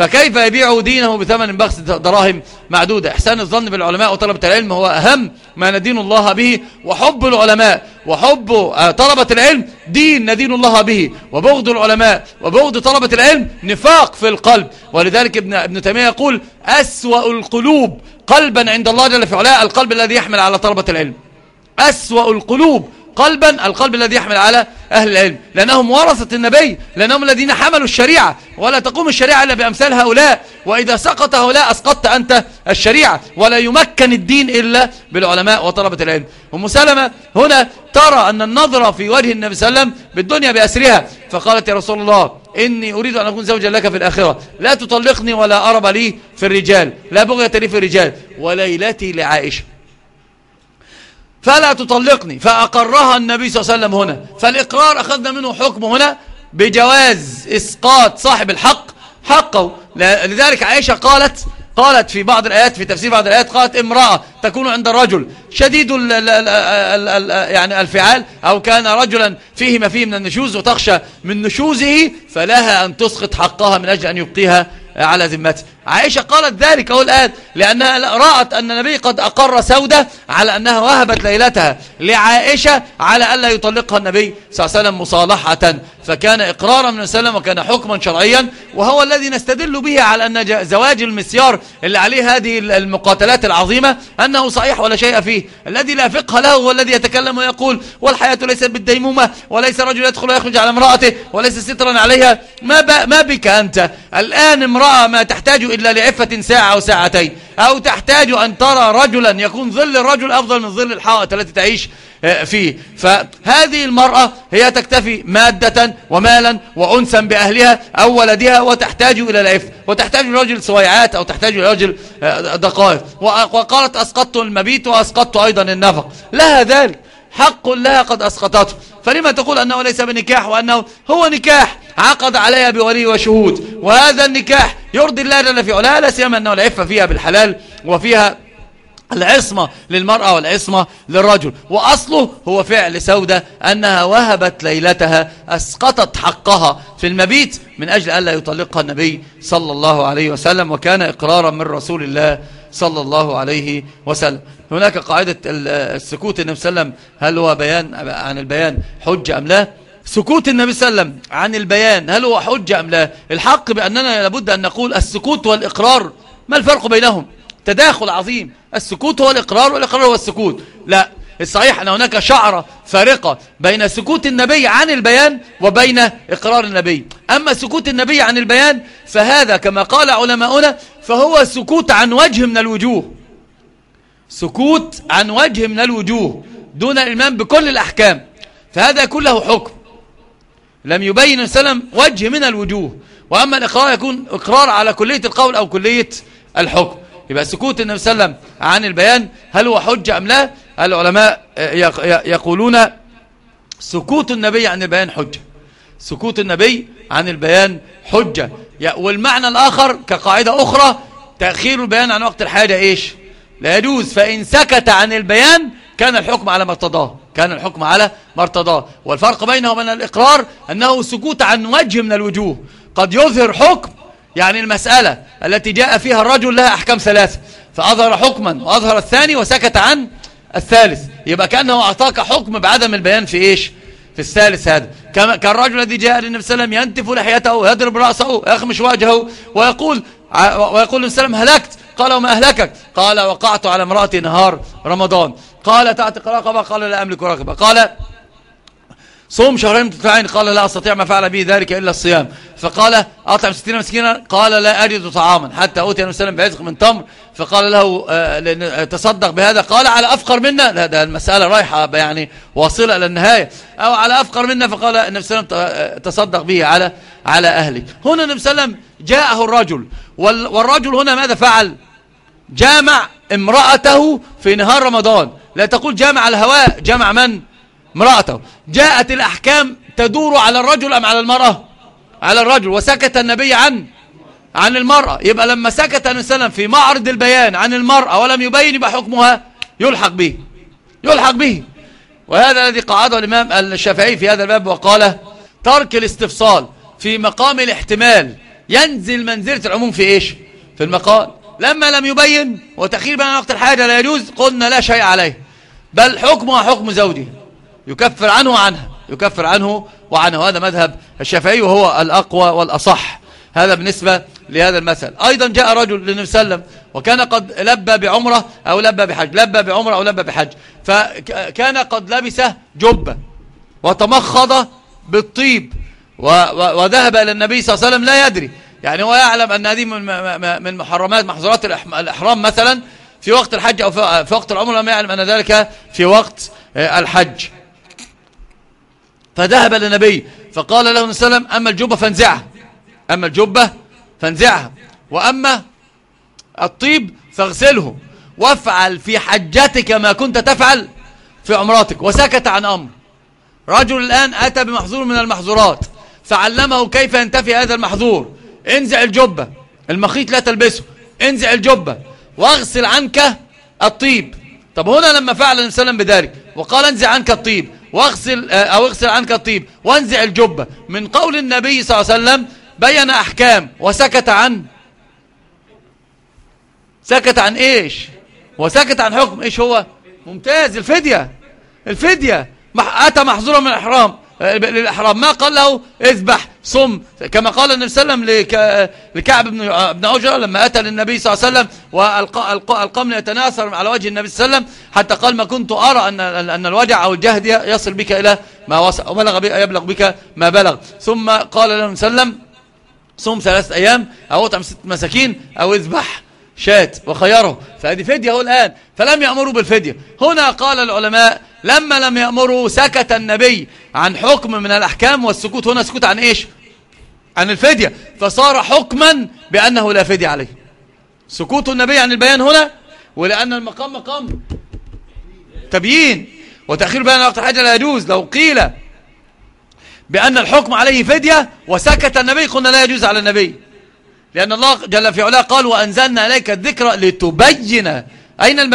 فكيف يبيع دينه بثمن بخس دراهم معدودة؟ إحسان الظن بالعلماء وطلبة العلم هو أهم ما ندين الله به وحب العلماء وحب آه، طلبة العلم دين ندين الله به وبغض العلماء وبغض طلبة العلم نفاق في القلب. ولذلك ابن, ابن تيمية يقول أسوأ القلوب قلبا عند الله جل في علاء القلب الذي يحمل على طلبة العلم. أسوأ القلوب قلبا القلب الذي يحمل على أهل العلم. لأنهم ورثة النبي لأنهم الذين حملوا الشريعة. ولا تقوم الشريعة إلا بأمثال هؤلاء. وإذا سقط هؤلاء أسقطت أنت الشريعة. ولا يمكن الدين إلا بالعلماء وطلبة العلم. أم سلمة هنا ترى أن النظرة في وجه النبي صلى الله عليه وسلم بالدنيا بأسرها. فقالت يا رسول الله إني أريد أن أكون زوجا لك في الآخرة. لا تطلقني ولا أرب لي في الرجال. لا بغية لي في الرجال. وليلتي لعائشة. فلا تطلقني. فأقرها النبي صلى الله عليه وسلم هنا. فالإقرار أخذنا منه حكم هنا بجواز إسقاط صاحب الحق حقه. لذلك عائشة قالت قالت في بعض الآيات في تفسير بعض الآيات قالت امرأة تكون عند الرجل شديد ال ال ال ال يعني الفعال أو كان رجلا فيه ما فيه من النشوز وتخشى من نشوزه فلها أن تسقط حقها من أجل أن يبقيها على ذمته. عائشة قالت ذلك أقول الآن لأنها رأت أن النبي قد أقر سودة على أنها وهبت ليلتها لعائشة على ألا يطلقها النبي صلى الله عليه وسلم مصالحة فكان إقرارا من وسلم وكان حكما شرعيا وهو الذي نستدل به على أن زواج المسيار اللي عليه هذه المقاتلات العظيمة أنه صحيح ولا شيء فيه. الذي لا فقه له هو الذي يتكلم ويقول والحياة ليست بالديمومة وليس رجل يدخل ويخرج على امرأته وليس سترا عليها. ما, ما بك أنت؟ الآن امرأة ما تحتاج إلا لعفة ساعة أو ساعتين. أو تحتاج أن ترى رجلا يكون ظل الرجل أفضل من ظل الحائط التي تعيش. فيه. فهذه المرأة هي تكتفي مادة ومالا وأنسا بأهلها أو ولدها وتحتاج إلى العفة وتحتاج لرجل سويعات أو تحتاج لرجل آه، دقائق. وقالت أسقطت المبيت وأسقطت أيضا النفق. لها ذلك. حق لها قد أسقطته. فلما تقول أنه ليس بنكاح وأنه هو نكاح عقد عليها بولي وشهود. وهذا النكاح يرضي الله جل في علاه لا سيما أنه العفة فيها بالحلال وفيها العصمة للمرأة والعصمة للرجل. وأصله هو فعل سودة أنها وهبت ليلتها أسقطت حقها في المبيت من أجل ألا يطلقها النبي صلى الله عليه وسلم وكان إقرارا من رسول الله صلى الله عليه وسلم. هناك قاعدة السكوت النبي صلى الله عليه وسلم. هل هو بيان عن البيان حجة أم لا؟ سكوت النبي صلى الله عليه وسلم عن البيان هل هو حجة أم لا؟ الحق بأننا لابد أن نقول السكوت والإقرار ما الفرق بينهم؟ تداخل عظيم. السكوت هو الإقرار والإقرار هو السكوت. لا الصحيح أن هناك شعرة فارقة بين سكوت النبي عن البيان وبين إقرار النبي. أما سكوت النبي عن البيان فهذا كما قال علماؤنا فهو سكوت عن وجه من الوجوه. سكوت عن وجه من الوجوه دون الإمام بكل الأحكام. فهذا كله حكم. لم يبين السلام وجه من الوجوه. وأما الإقرار يكون إقرار على كلية القول أو كلية الحكم. يبقى سكوت النبي صلى الله عليه وسلم عن البيان هل هو حجة أم لا؟ العلماء يقولون سكوت النبي عن البيان حجة. سكوت النبي عن البيان حجة. والمعنى الآخر كقاعدة أخرى تأخير البيان عن وقت الحاجة إيش؟ لا يجوز. فإن سكت عن البيان كان الحكم على ما ارتضاه. كان الحكم على ما ارتضاه. والفرق بينه وبين الإقرار أنه سكوت عن وجه من الوجوه. قد يظهر حكم يعني المسألة التي جاء فيها الرجل لها أحكام ثلاثة فأظهر حكما وأظهر الثاني وسكت عن الثالث. يبقى كأنه أعطاك حكم بعدم البيان في إيش؟ في الثالث هذا. كالرجل الذي جاء للنبي صلى الله عليه وسلم ينتف لحيته ويضرب رأسه ويخمش وجهه ويقول ويقول النبي صلى الله عليه وسلم هلكت. قال وما أهلكك؟ قال وقعت على امرأتي نهار رمضان. قال تعتق رقبة قال لا أملك رقبة. قال صوم شهرين متتابعين. قال لا أستطيع ما فعل به ذلك إلا الصيام. فقال أطعم ستين مسكينا؟ قال لا أجد طعاما. حتى أوتي النبي صلى الله عليه وسلم بعزق من تمر. فقال له آه، تصدق بهذا. قال على أفقر منا. ده المسألة رايحة يعني واصلة إلى النهاية. أو على أفقر منا. فقال النبي صلى الله عليه وسلم آه، تصدق به على على أهلك. هنا النبي صلى الله عليه وسلم جاءه الرجل. والرجل هنا ماذا فعل؟ جامع امرأته في نهار رمضان. لا تقول جامع الهواء جامع من؟ امرأته. جاءت الأحكام تدور على الرجل أم على المرأة؟ على الرجل. وسكت النبي عن عن المرأة. يبقى لما سكت النبي في معرض البيان عن المرأة ولم يبين يبقى حكمها يلحق به. يلحق به. وهذا الذي قعده الإمام الشافعي في هذا الباب وقال ترك الاستفصال في مقام الاحتمال ينزل منزلة العموم في إيش؟ في المقال. لما لم يبين وتأخير بين وقت الحاجة لا يجوز قلنا لا شيء عليه. بل حكمها حكم زوجه. يكفر عنه وعنها يكفر عنه وعنه. هذا مذهب الشافعي وهو الأقوى والأصح. هذا بالنسبة لهذا المثل. أيضا جاء رجل للنبي صلى الله عليه وسلم وكان قد لبى بعمرة أو لبى بحج لبى بعمرة أو لبى بحج. فكان قد لبس جبة وتمخض بالطيب وذهب إلى النبي صلى الله عليه وسلم لا يدري. يعني هو يعلم أن هذه من محرمات محظورات الإحرام مثلا في وقت الحج أو في وقت العمر لم يعلم أن ذلك في وقت الحج. فذهب للنبي فقال له النبي صلى الله عليه وسلم أما الجبة فانزعها. أما الجبة فانزعها. وأما الطيب فاغسله. وافعل في حجتك ما كنت تفعل في عمراتك. وسكت عن أمر. رجل الآن أتى بمحظور من المحظورات. فعلمه كيف ينتفي هذا المحظور. انزع الجبة. المخيط لا تلبسه. انزع الجبة. واغسل عنك الطيب. طب هنا لما فعل النبي صلى الله عليه وسلم بذلك وقال انزع عنك الطيب. واغسل آه، أو اغسل عنك الطيب. وانزع الجبة من قول النبي صلى الله عليه وسلم بين أحكام. وسكت عن؟ سكت عن إيش؟ وسكت عن حكم. إيش هو؟ ممتاز. الفدية. الفدية. أتى محظورا من الإحرام آه، للإحرام ما قال له اذبح. صم. كما قال النبي صلى الله عليه وسلم لكعب بن عجرة لما أتى للنبي صلى الله عليه وسلم والقمل يتناثر على وجه النبي صلى الله عليه وسلم حتى قال ما كنت أرى أن أن الوجع أو الجهد يصل بك إلى ما وصل وبلغ بك يبلغ بك ما بلغ. ثم قال له وسلم صم ثلاثة أيام أو اطعم ست مساكين أو اذبح شات وخيره فهذه فدية هو الآن. فلم يأمروا بالفدية. هنا قال العلماء لما لم يأمروا سكت النبي عن حكم من الأحكام والسكوت هنا سكوت عن إيش؟ عن الفدية. فصار حكما بأنه لا فدية عليه. سكوت النبي عن البيان هنا ولأن المقام مقام تبيين. وتأخير بيان وقت الحاجة لا يجوز. لو قيل بأن الحكم عليه فدية وسكت النبي قلنا لا يجوز على النبي. لأن الله جل في علاه قال وأنزلنا عليك الذكر لتبين أين,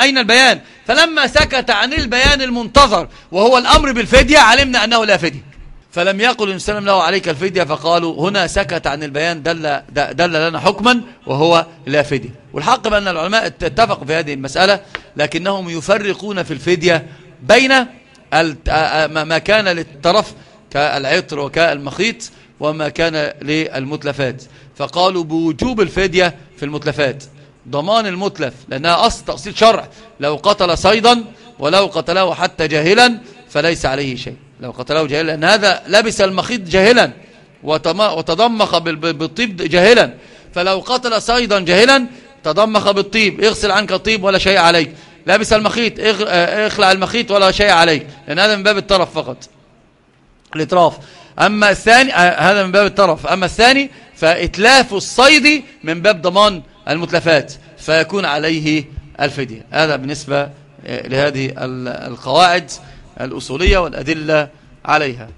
أين البيان؟ فلما سكت عن البيان المنتظر وهو الأمر بالفدية علمنا أنه لا فدية. فلم يقل الإنسان له عليك الفدية فقالوا هنا سكت عن البيان دل, دل لنا حكما وهو لا فدية. والحق بأن العلماء اتفقوا في هذه المسألة لكنهم يفرقون في الفدية بين ما كان للطرف كالعطر وكالمخيط وما كان للمتلفات. فقالوا بوجوب الفدية في المتلفات. ضمان المتلف لأنها أصل تأصيل شرع. لو قتل صيدا ولو قتله حتى جاهلا فليس عليه شيء. لو قتله جاهلا لأن هذا لبس المخيط جاهلا وتضمخ بالطيب جاهلا. فلو قتل صيدا جاهلا تضمخ بالطيب. اغسل عنك الطيب ولا شيء عليك. لابس المخيط اخلع المخيط ولا شيء عليك. لأن هذا من باب الطرف فقط. الإطراف أما الثاني هذا من باب الطرف. أما الثاني فإتلاف الصيد من باب ضمان المتلفات فيكون عليه الفدية. هذا بالنسبة لهذه القواعد الأصولية والأدلة عليها.